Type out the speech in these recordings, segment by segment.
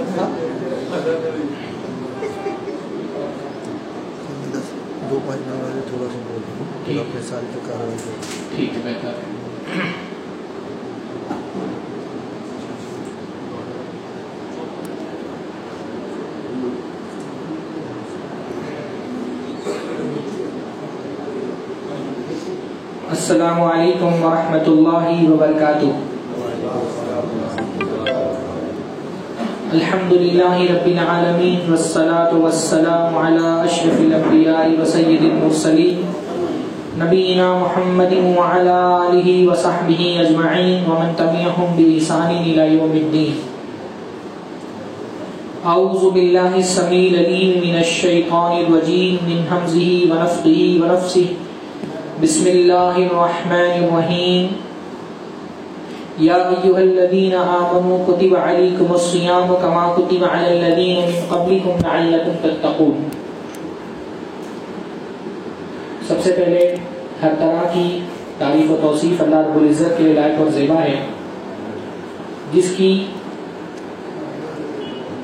دو والے تھوڑا سا بول دوں۔ ٹھیک۔ اپنے سال کی کاروائی کو ٹھیک ہے بہتر۔ ہے السلام علیکم ورحمۃ اللہ وبرکاتہ۔ الحمد للہ رب العالمین والصلاة والسلام على اشرف الانبیاء وسید المرسلین. نبینا محمد وعلى آلہ وصحبہ اجمعین ومن تبعهم بإحسان الى یوم الدین. اعوذ باللہ السمیع العلیم من الشیطان الرجیم من حمزه ونفخه ونفسه بسم اللہ الرحمن الرحیم. یا ایها الذین آمنوا کتب علیکم الصیام کما کتب علی الذین من قبلکم لعلکم تتقون. سب سے پہلے ہر طرح کی تعریف و توصیف اللہ رب العزت کے لائق اور زیبا ہے، جس کی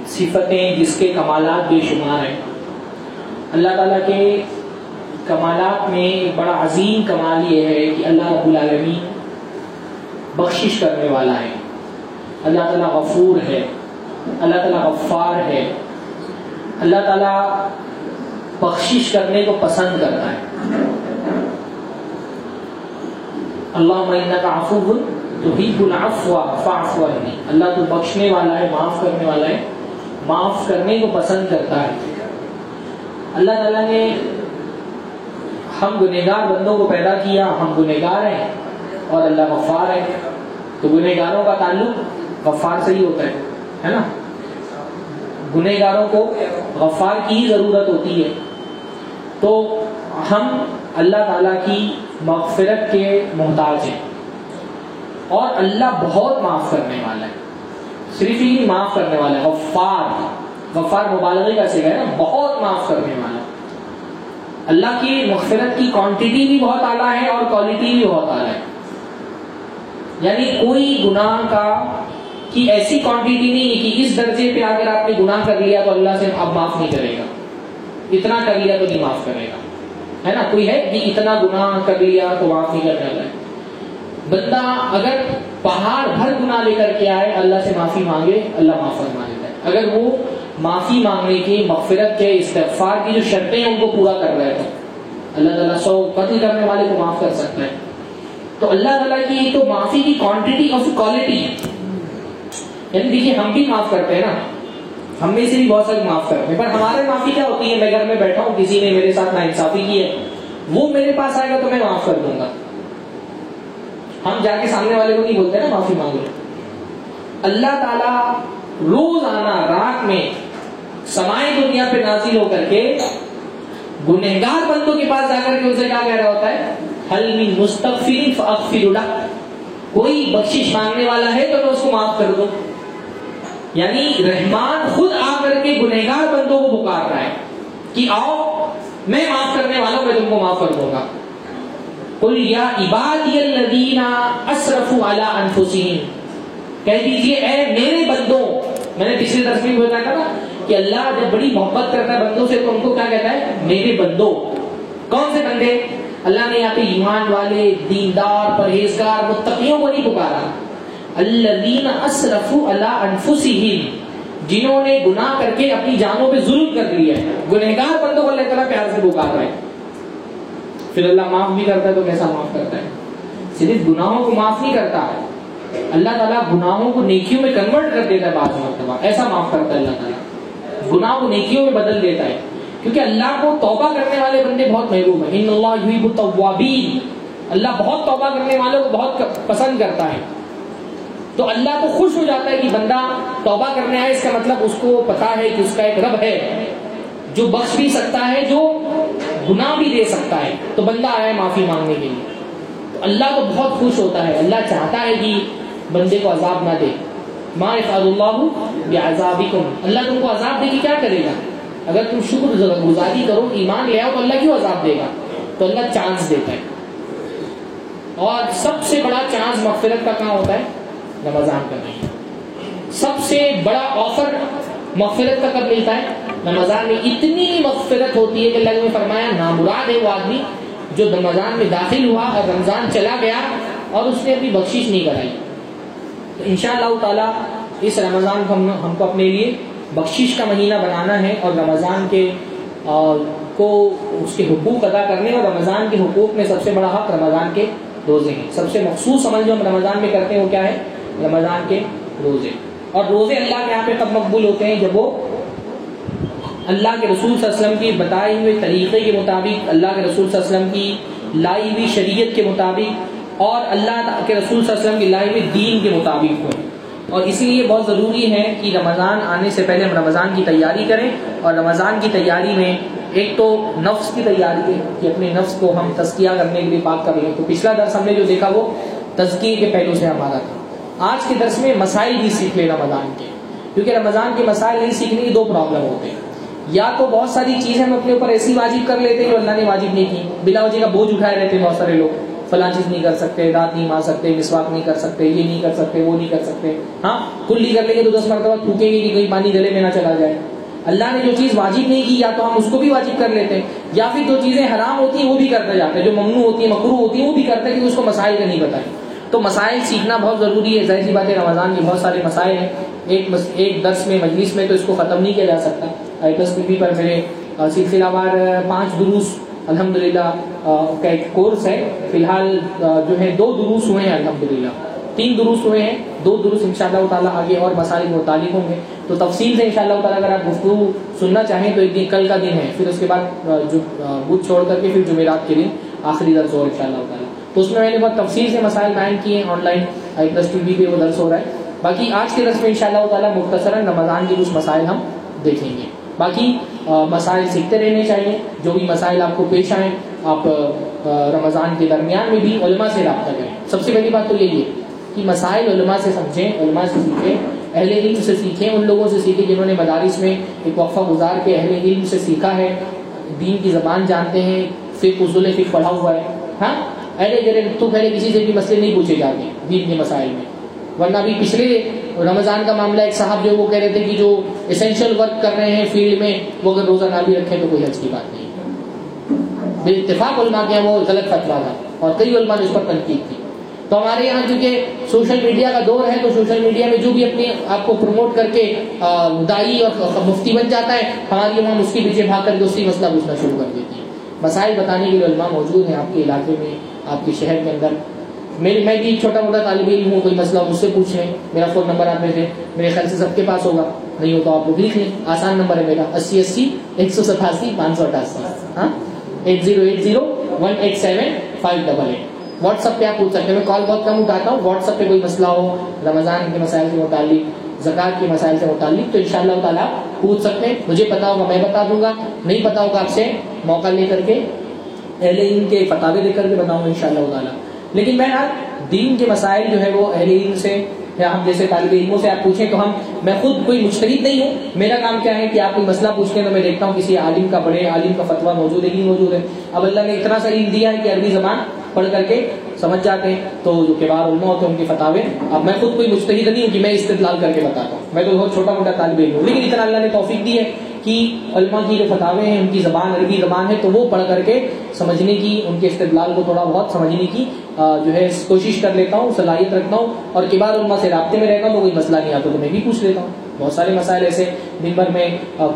صفتیں، جس کے کمالات بے شمار ہیں۔ اللہ تعالیٰ کے کمالات میں ایک بڑا عظیم کمال یہ ہے کہ اللہ رب العالمین بخشش کرنے والا ہے۔ اللہ تعالیٰ غفور ہے۔ اللہ تعالیٰ غفار ہے۔ اللہ تعالیٰ بخشش کرنے کو پسند کرتا ہے۔ اللہ انک عفو تحب العفو فاعف عنی۔ اللہ تو بخشنے والا ہے، معاف کرنے والا ہے۔ معاف کرنے کو پسند کرتا ہے۔ اللہ تعالیٰ نے ہم گنہگار بندوں کو پیدا کیا، ہم گنہگار ہیں اور اللہ غفار ہے۔ تو گنہگاروں کا تعلق غفار سے ہی ہوتا ہے ہے نا؟ گنہگاروں کو غفار کی ہی ضرورت ہوتی ہے۔ تو ہم اللہ تعالیٰ کی مغفرت کے محتاج ہیں۔ اور اللہ بہت معاف کرنے والا ہے۔ صرف ہی معاف کرنے والا ہے۔ غفار غفار مبالغے کا سگا ہے نا، بہت معاف کرنے والا ہے۔ اللہ کی مغفرت کی کوانٹٹی بھی بہت اعلیٰ ہے اور کوالٹی بھی بہت اعلیٰ ہے۔ یعنی کوئی گناہ کا کی ایسی کوانٹٹی نہیں ہے کہ اس درجے پہ اگر آپ نے گناہ کر لیا تو اللہ سے اب معاف نہیں کرے گا۔ اتنا کر لیا تو نہیں معاف کرے گا۔ ہے نا؟ کوئی ہے کہ اتنا گناہ کر لیا تو معاف نہیں کرنے والا ہے۔ بندہ اگر پہاڑ بھر گناہ لے کر کے آئے، اللہ سے معافی مانگے، اللہ معاف فرما لیتا ہے۔ اگر وہ معافی مانگنے کی مغفرت کے استغفار کی جو شرطیں ہیں ان کو پورا کر رہے تھے اللہ تعالیٰ سو قتل کرنے والے کو معاف کر سکتا ہے۔ تو اللہ تعالیٰ کی ایک تو معافی کی کوانٹٹی اور کوالٹی یعنی دیکھیے ہم بھی معاف کرتے ہیں نا. ہم میں سے بھی بہت سارے معاف کرتے ہیں. پر ہمارے معافی کیا ہوتی ہے؟ میں گھر میں بیٹھا ہوں، کسی نے میرے ساتھ ناانصافی کی ہے، وہ میرے پاس آئے گا تو میں معاف کر دوں گا. ہم جا کے سامنے والے کو نہیں بولتے نا معافی مانگو اللہ تعالیٰ روز آنا رات میں سمائے دنیا پہ نازل ہو کر کے گنہگار بندوں کے پاس جا کر کے اسے کیا کہہ رہا ہوتا ہے؟ حل من مستغفر فاغفر له کوئی بخشش مانگنے والا ہے تو میں اس کو معاف کر دوں۔ یعنی رحمان خود آ کر کے گنہگار بندوں کو پکار رہا ہے کہ آؤ، میں معاف کرنے والا ہوں، میں تم کو معاف کر دوں گا۔ قل یا عبادی الذین اسرفوا علی انفسهم کہہ دیجیے، اے میرے بندوں، میں نے پچھلے درس میں بتایا تھا نا کہ اللہ جب بڑی محبت کرتا ہے بندوں سے، تو ان کو کیا کہتا ہے؟ میرے بندوں کون سے بندے؟ اللہ نے یہاں پہ ایمان والے، دیندار، پرہیزگار، متقیوں کو نہیں پکارا۔ الذین اسرفوا علی انفسهم جنہوں نے گناہ کر کے اپنی جانوں پہ ظلم کر لیا ہے۔ گنہگار بندوں کو اللہ تعالیٰ پیار سے پکار رہا ہے۔ پھر اللہ معاف بھی کرتا ہے تو کیسا معاف کرتا ہے؟ صرف گناہوں کو معاف نہیں کرتا ہے۔ اللہ تعالیٰ گناہوں کو نیکیوں میں کنورٹ کر دیتا ہے بعض مرتبہ۔ ایسا معاف کرتا ہے اللہ تعالیٰ۔ گناہ کو نیکیوں میں بدل دیتا ہے۔ کیونکہ اللہ کو توبہ کرنے والے بندے بہت محبوب ہیں۔ ان اللہ یحب التوابین اللہ بہت توبہ کرنے والوں کو بہت پسند کرتا ہے۔ تو اللہ تو خوش ہو جاتا ہے کہ بندہ توبہ کرنے آئے، اس کا مطلب اس کو پتا ہے کہ اس کا ایک رب ہے۔ جو بخش بھی سکتا ہے، جو گناہ بھی دے سکتا ہے۔ تو بندہ آیا ہے معافی مانگنے کے لیے۔ تو اللہ تو بہت خوش ہوتا ہے۔ اللہ چاہتا ہے کہ بندے کو عذاب نہ دے۔ ما یفعل اللہ بعذابکم اللہ تم کو عذاب دے کے کیا کرے گا؟ اگر تم شکر گزاری کرو، ایمان لے آؤ تو اللہ کیوں عذاب دے گا؟ تو اللہ چانس دیتا ہے۔ اور سب سے بڑا چانس مغفرت کا کہاں ہوتا ہے؟ رمضان کا نہیں۔ سب سے بڑا آفر مغفرت کا کب ملتا ہے؟ رمضان میں اتنی مغفرت ہوتی ہے کہ اللہ نے فرمایا، نامراد ہے وہ آدمی جو رمضان میں داخل ہوا اور رمضان چلا گیا اور اس نے اپنی بخشش نہیں کرائی۔ تو ان شاء اللہ تعالیٰ اس رمضان کو ہم ہم کو اپنے لیے بخشش کا مہینہ بنانا ہے اور رمضان کے کو اس کے حقوق ادا کرنے اور رمضان کے حقوق میں سب سے بڑا حق رمضان کے روزے ہیں۔ سب سے مخصوص عمل جو ہم رمضان میں کرتے ہیں وہ کیا ہے؟ رمضان کے روزے۔ اور روزے اللہ کے یہاں پہ کب مقبول ہوتے ہیں جب وہ اللہ کے رسول صلی اللہ علیہ وسلم کی بتائے ہوئے طریقے کے مطابق، اللہ کے رسول صلی اللہ علیہ وسلم کی لائی ہوئی شریعت کے مطابق اور اللہ کے رسول صلی اللہ علیہ وسلم کی لائی ہوئی دین کے مطابق ہوں اور اسی لیے بہت ضروری ہے کہ رمضان آنے سے پہلے ہم رمضان کی تیاری کریں اور رمضان کی تیاری میں ایک تو نفس کی تیاری ہے کہ اپنے نفس کو ہم تزکیہ کرنے کے لیے پاک کر لیں تو پچھلا درس ہم نے جو دیکھا وہ تزکیے کے پہلو سے ہمارا تھا۔ آج کے درس میں مسائل بھی سیکھ لیں رمضان کے۔ کیونکہ رمضان کے مسائل نہیں سیکھنے کی دو پرابلم ہوتے ہیں۔ یا تو بہت ساری چیزیں ہم اپنے اوپر ایسی واجب کر لیتے ہیں جو اللہ نے واجب نہیں کی۔ بلا وجہ کا بوجھ اٹھائے رہتے ہیں بہت سارے لوگ۔ فلاں چیز نہیں کر سکتے دانت نہیں مار سکتے، مسواک نہیں کر سکتے، یہ نہیں کر سکتے، وہ نہیں کر سکتے۔ ہاں کلی کر لیں گے تو دس مرتبہ تھوکیں گے کہ کہیں پانی گلے میں نہ چلا جائے۔ اللہ نے جو چیز واجب نہیں کی، یا تو ہم اس کو بھی واجب کر لیتے ہیں، یا پھر جو چیزیں حرام ہوتی ہیں وہ بھی کرتے جاتے ہیں، جو ممنوع ہوتی ہیں مکرو ہوتی ہیں، وہ بھی کرتے ہیں کہ اس کو مسائل کا نہیں بتائیں۔ تو مسائل سیکھنا بہت ضروری ہے۔ ظاہر سی بات ہے، رمضان کے بہت سارے مسائل ہیں۔ ایک ایک درس میں، مجلس میں تو اس کو ختم نہیں کیا جا سکتا۔ آئی پلس پی پر میرے سلسلہ وار پانچ دروس الحمد للہ کا ایک کورس ہے۔ فی الحال جو ہے، دو دروس ہوئے ہیں الحمد للہ تین دروس ہوئے ہیں۔ دو دروس ان شاء اللہ تعالیٰ آگے اور مسائل متعلق ہوں گے۔ تو تفصیل سے ان شاء اللہ تعالیٰ اگر آپ گفتگو سننا چاہیں تو ایک دن، کل کا دن ہے۔ پھر اس کے بعد جو بدھ چھوڑ کر کے پھر جمعرات کے دن، آخری درس ہو ان شاء اللہ تعالیٰ۔ تو اس میں میں نے بہت تفصیل سے مسائل بیان کیے ہیں۔ Online I plus T V پہ وہ درس ہو رہا ہے۔ باقی آج کے درس میں ان شاء اللہ تعالیٰ مختصراً رمضان کے کچھ مسائل ہم دیکھیں گے۔ باقی مسائل سیکھتے رہنے چاہیے۔ جو بھی مسائل آپ کو پیش آئیں آپ رمضان کے درمیان میں بھی علماء سے رابطہ کریں۔ سب سے پہلی بات تو یہی ہے کہ مسائل علماء سے سمجھیں، علماء سے سیکھیں، اہل علم سے سیکھیں، ان لوگوں سے سیکھیں جنہوں نے مدارس میں ایک وقفہ گزار کے اہل علم سے سیکھا ہے۔ دین کی زبان جانتے ہیں فک اصول فک پڑھا ہوا ہے۔ ہاں؟ اہل جرے تو پہلے کسی سے بھی مسئلے نہیں پوچھے جاتے دین کے مسائل میں۔ ورنہ ابھی پچھلے رمضان کا معاملہ ایک صاحب جو وہ کہہ رہے تھے کہ جو اسینشل ورک کر رہے ہیں فیلڈ میں، وہ اگر روزہ نہ بھی رکھیں تو کوئی حج کی بات نہیں۔ بے اتفاق علماء کے وہ غلط فتوا تھا اور کئی علماء نے اس پر تنقید کی۔ تو ہمارے یہاں چونکہ سوشل میڈیا کا دور ہے، تو سوشل میڈیا میں جو بھی اپنے آپ کو پروموٹ کر کے دائی اور مفتی بن جاتا ہے، ہماری وہاں اس کے پیچھے بھاگ کر کے اسی مسئلہ پوچھنا شروع کر دیتی ہے مسائل بتانے کے لیے علماء موجود ہیں آپ کے علاقے میں، آپ کے شہر کے اندر۔ میری میں بھی چھوٹا موٹا طالب علم ہوں، کوئی مسئلہ مجھ سے پوچھ لیں۔ میرا فون نمبر آپ میں سے، میرے خیال سے سب کے پاس ہوگا۔ نہیں ہو تو آپ لکھ لیں۔ آسان نمبر ہے میرا، اسی اسی، ایک سو ستاسی، پانچ سو اٹھاسی۔ ہاں؟ Eight zero eight zero one eight seven five double eight WhatsApp پہ آپ پوچھ سکتے ہیں، میں کال بہت کم اٹھاتا ہوں۔ واٹس ایپ پہ کوئی مسئلہ ہو، رمضان کے مسائل کے متعلق، زکوٰۃ کے مسائل سے متعلق، تو ان شاء اللہ تعالیٰ پوچھ سکتے ہیں۔ مجھے پتا ہوگا، میں بتا دوں گا۔ نہیں پتا ہوگا آپ سے، موقع لے کر کے، اہل علم کے فتوے دے کر کے بتاؤں گا ان شاء اللہ تعالیٰ۔ لیکن میں دین کے مسائل جو ہے وہ اہل علم سے یا ہم جیسے طالب علموں سے آپ پوچھیں تو ہم میں خود کوئی مشترک نہیں ہوں۔ میرا کام کیا ہے کہ آپ کوئی مسئلہ پوچھتے ہیں تو میں دیکھتا ہوں کسی عالم کا بڑے عالم کا فتویٰ موجود ہے ہی موجود ہے۔ اب اللہ نے اتنا سا علم دیا ہے کہ عربی زبان پڑھ کر کے سمجھ جاتے ہیں۔ تو جو کبار علماء ہوتے ہیں، ان کے فتوے اب میں خود کوئی مستحد نہیں ہوں کہ میں استدلال کر کے بتاتا ہوں۔ میں تو بہت چھوٹا موٹا طالب علم ہوں، لیکن اتنا اللہ نے توفیق دی ہے۔ کہ علماء کی جو فتوے ہیں، ان کی زبان، عربی زبان ہے، تو وہ پڑھ کر کے سمجھنے کی، ان کے استدلال کو تھوڑا بہت سمجھنے کی جو ہے، کوشش کر لیتا ہوں، صلاحیت رکھتا ہوں، اور کبار علماء سے رابطے میں رہتا ہوں، تو کوئی مسئلہ نہیں آتا، تو میں بھی پوچھ لیتا ہوں۔ بہت سارے مسائل ایسے دن بھر میں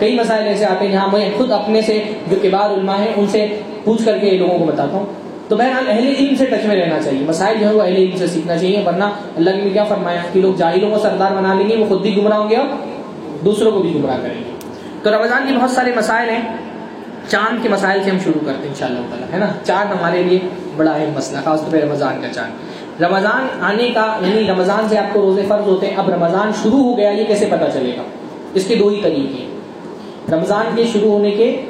کئی مسائل ایسے آتے ہیں جہاں میں خود اپنے سے جو کبار علماء ہیں، ان سے پوچھ کر کے لوگوں کو بتاتا ہوں۔ تو بہرحال اہل علم سے ٹچ میں رہنا چاہیے، مسائل جو ہے وہ اہل علم سے سیکھنا چاہیے، ورنہ اللہ نے کیا فرمایا کہ لوگ جاہلوں کو سردار بنا لیں گے، وہ خود بھی گمراہ ہوں گے اور دوسروں کو بھی گمراہ کریں گے۔ تو رمضان کے بہت سارے مسائل ہیں۔ چاند کے مسائل سے ہم شروع کرتے ہیں ان شاء اللہ تعالیٰ، ہے نا؟ چاند ہمارے لیے بڑا اہم مسئلہ، خاص طور پہ رمضان کا چاند۔ رمضان آنے کا یعنی رمضان سے آپ کو روزے فرض ہوتے ہیں، اب رمضان شروع ہو گیا، یہ کیسے پتہ چلے گا؟ اس کے دو ہی طریقے ہیں۔ رمضان کے شروع ہونے کے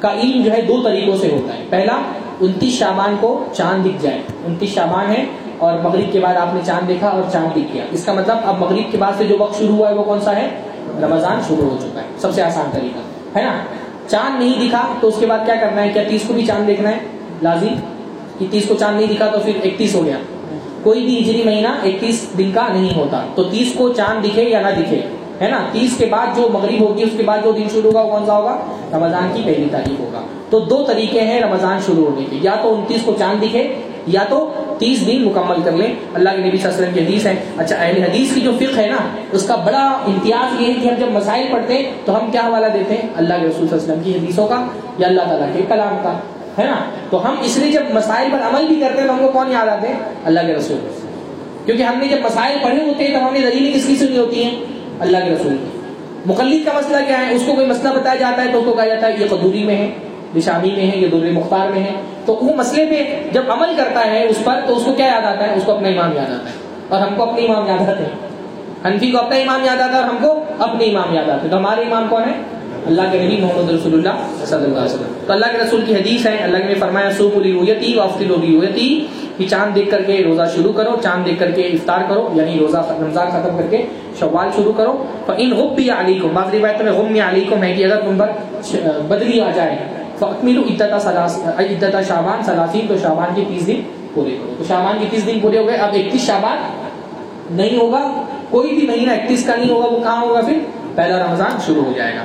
کا علم جو ہے، دو طریقوں سے ہوتا ہے۔ پہلا، انتیس شابان کو چاند دکھ جائے۔ انتیس شابان ہے اور مغرب کے بعد آپ نے چاند دیکھا اور چاند دکھ گیا۔ اس کا مطلب اب مغرب کے بعد سے جو وقت شروع ہوا ہے، وہ کون سا ہے؟ رمضان شروع ہو چکا ہے۔ سب سے آسان طریقہ۔ ہے نا؟ چاند نہیں دکھا تو اس کے بعد کیا کرنا ہے؟ کیا تیس کو بھی چاند دیکھنا ہے؟ لازم۔ کہ تیس کو چاند نہیں دکھا تو پھر اکتیس ہو گیا۔ کوئی بھی ہجری مہینہ اکتیس دن کا نہیں ہوتا۔ تو تیس کو چاند دکھے یا نہ دکھے؟ ہے نا؟ تیس کے بعد جو مغرب ہوگی، اس کے بعد جو دن شروع ہوگا، وہ کون سا ہوگا؟ رمضان کی پہلی تاریخ ہوگا۔ تو دو طریقے ہیں رمضان شروع ہونے کے۔ یا تو انتیس کو چاند دکھے یا تو تیس دن مکمل کر لیں۔ اللہ کے نبی صلی اللہ علیہ وسلم کی حدیث ہے اچھا اہل حدیث کی جو فقہ ہے نا، اس کا بڑا امتیاز یہ ہے کہ ہم جب مسائل پڑھتے ہیں تو ہم کیا حوالہ دیتے ہیں؟ اللہ کے رسول صلی اللہ علیہ وسلم کی حدیثوں کا یا اللہ تعالیٰ کے کلام کا، ہے نا؟ تو ہم اس لیے جب مسائل پر عمل بھی کرتے ہیں تو ہم کو کون یاد آتے ہیں؟ اللہ کے رسول۔ کیونکہ ہم نے جب مسائل پڑھے ہوتے ہیں تو ہم نے دلیلیں کس کی سنی ہوتی ہیں؟ اللہ کے رسول کی۔ مقلد کا مسئلہ کیا ہے؟ اس کو کوئی مسئلہ بتایا جاتا ہے تو اس کو کہا جاتا ہے یہ قدوری میں ہے یہ شامی میں ہے، یہ در مختار میں ہے۔ تو وہ مسئلے پہ جب عمل کرتا ہے اس پر، تو اس کو کیا یاد آتا ہے؟ اس کو اپنا امام یاد آتا ہے۔ اور ہم کو اپنے امام یاد آتے ہیں۔ حنفی کو اپنا امام یاد آتا ہے اور ہم کو اپنے امام یاد آتے ہیں۔ تو ہمارے امام کون ہے؟ اللہ کے نبی محمد رسول اللہ صلی اللہ علیہ وسلم۔ تو اللہ کے رسول کی حدیث ہے، اللہ نے فرمایا سو بولی ہوتی وافتی لوگی ہوتی کہ چاند دیکھ کر کے روزہ شروع کرو، چاند دیکھ کر کے افطار کرو یعنی روزہ رمضان ختم کر کے شوال شروع کرو۔ ان غب بھی علی کو بعض روایت میں غم علی کو ہے کہ اگر تم پر بدلی آ جائے فکمیل عدت شابان سلاسین تو شابان کے تیس دن پورے تو شابان کے تیس دن پورے ہو گئے۔ اب اکتیس شابان نہیں ہوگا، کوئی بھی مہینہ اکتیس کا نہیں ہوگا، وہ کہاں ہوگا پھر؟ پہلا رمضان شروع ہو جائے گا۔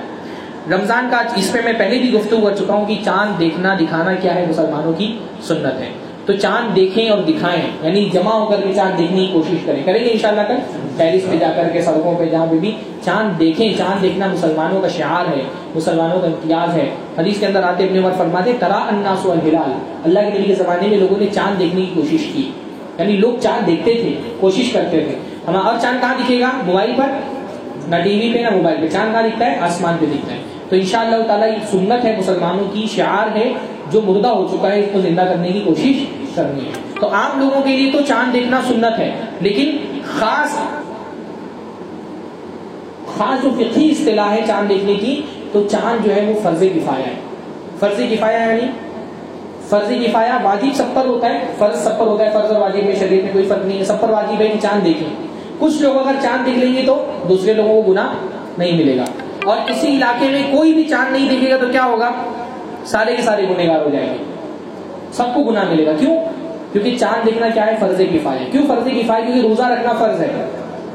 رمضان کا اس پہ میں پہلے بھی گفتگو کر چکا ہوں کہ چاند دیکھنا دکھانا کیا ہے مسلمانوں کی سنت ہے۔ تو چاند دیکھیں اور دکھائیں یعنی جمع ہو کر کے چاند دیکھنے کی کوشش کریں۔ کریں گے انشاءاللہ کل؟ پیرس پہ جا کر کے سڑکوں پہ، جہاں پہ بھی چاند دیکھیں۔ چاند دیکھنا مسلمانوں کا شعار ہے، مسلمانوں کا امتیاز ہے۔ حدیث کے اندر آتے اپنے عمر فرماتے، ترا الناس والہلال اللہ کے نبی کے زمانے میں لوگوں نے چاند دیکھنے کی کوشش کی۔ یعنی لوگ چاند دیکھتے تھے، کوشش کرتے تھے۔ ہم اور چاند کہاں دکھے گا؟ موبائل پر۔ نہ ٹی وی پہ، نہ موبائل پہ۔ چاند کہاں دکھتا ہے؟ آسمان پہ دکھتا ہے۔ تو ان شاء اللہ تعالیٰ سنت ہے، مسلمانوں کی شعار ہے، جو مردہ ہو چکا ہے، اس کو زندہ کرنے کی کوشش کرنی ہے۔ تو عام لوگوں کے لیے تو چاند دیکھنا سنت ہے، لیکن خاص خاص جو فقہی اصطلاح ہے چاند دیکھنے کی، تو چاند جو ہے وہ فرض کفایا ہے۔ فرض کفایا یعنی؟ فرض کفایا واجب سب پر ہوتا ہے، فرض سب پر ہوتا ہے، فرض اور واجب میں شریر میں کوئی فرق نہیں ہے، سب پر واجب ہے کہ چاند دیکھیں۔ کچھ لوگ اگر چاند دیکھ لیں گے تو دوسرے لوگوں کو گناہ نہیں ملے گا۔ اور کسی علاقے میں کوئی بھی چاند نہیں دیکھے گا تو کیا ہوگا؟ سارے کے سارے گنےگار ہو جائیں گے۔ سب کو گناہ ملے گا۔ کیوں؟ کیونکہ چاند دیکھنا کیا ہے؟ فرض کفایا کیوں فرض کفایا کیونکہ روزہ رکھنا فرض ہے۔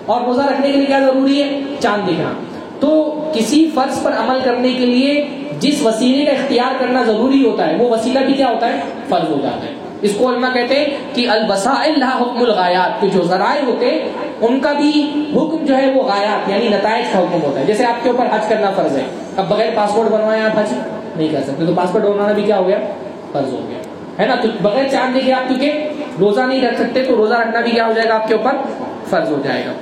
اور روزہ رکھنے کے لیے کیا ضروری ہے؟ چاند دیکھنا۔ تو کسی فرض پر عمل کرنے کے لیے جس وسیلے کا اختیار کرنا ضروری ہوتا ہے، وہ وسیلہ بھی کیا ہوتا ہے؟ فرض ہو جاتا ہے۔ اس کو علماء کہتے ہیں کہ البسائل حکم الغایات کے جو ذرائع ہوتے ان کا بھی حکم جو ہے وہ غایات یعنی نتائج کا حکم ہوتا ہے۔ جیسے آپ کے اوپر حج کرنا فرض ہے۔ اب بغیر پاسپورٹ بنوائے آپ حج نہیں کر سکتے، تو پاسپورٹ بنوانا بھی کیا ہو گیا؟ فرض ہو گیا۔ ہے نا تو بغیر چاند دیکھے آپ کیونکہ روزہ نہیں رکھ سکتے تو روزہ رکھنا بھی کیا ہو جائے گا آپ کے اوپر؟ فرض ہو جائے گا۔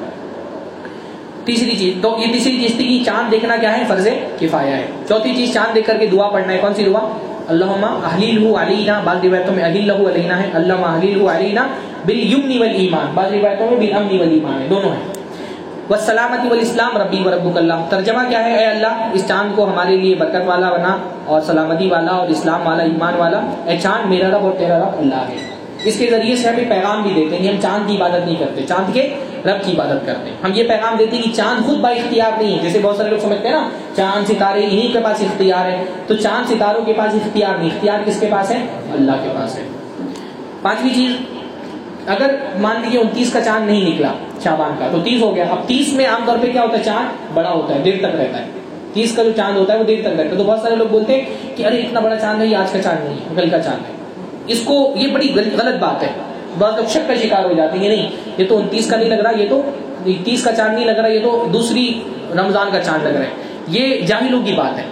تیسری چیز، تو یہ تیسری چیز تھی کہ چاند دیکھنا کیا ہے؟ فرض کفایا ہے۔ چوتھی چیز، چاند دیکھ کر کے دعا پڑھنا ہے۔ کون سی دعا؟ اللہ اہلیل علینا، بعض روایتوں میں اہل علینا ہے اللہ اہلیل علینا بالیمن والایمان، بعض روایتوں میں بالامن والایمان ہے۔ دونوں ہیں۔ والسلامتی والاسلام، ربی وربک اللہ۔ ترجمہ کیا ہے؟ اے اللہ، اس چاند کو ہمارے لیے برکت والا بنا اور سلامتی والا اور اسلام والا، ایمان والا۔ اے چاند، میرا رب اور تیرا رب اللہ ہے۔ اس کے ذریعے سے ہمیں پیغام بھی دیتے ہیں ہم چاند کی عبادت نہیں کرتے، چاند کے رب کی عبادت کرتے ہیں۔ ہم یہ پیغام دیتے ہیں کہ چاند خود با اختیار نہیں ہے۔ جیسے بہت سارے لوگ سمجھتے ہیں نا، چاند ستارے انہیں کے پاس اختیار ہے تو چاند ستاروں کے پاس اختیار نہیں، اختیار کس کے پاس ہے؟ اللہ کے پاس ہے۔ پانچویں چیز اگر مان لیجیے انتیس کا چاند نہیں نکلا شابان کا، تو تیس ہو گیا۔ اب تیس میں عام طور پہ کیا ہوتا ہے؟ چاند بڑا ہوتا ہے، دیر تک رہتا ہے۔ تیس کا جو چاند ہوتا ہے وہ دیر تک رہتا ہے۔ تو بہت سارے لوگ بولتے ہیں کہ ارے اتنا بڑا چاند نہیں، آج کا چاند نہیں ہے کل کا چاند ہے اس کو یہ بڑی غلط بات ہے۔ بہت لوگ شک کا شکار ہو جاتے ہیں، نہیں، یہ تو انتیس کا نہیں لگ رہا، یہ تو تیس کا چاند نہیں لگ رہا، یہ تو دوسری رمضان کا چاند لگ رہا ہے۔ یہ جاہلوں کی بات ہے۔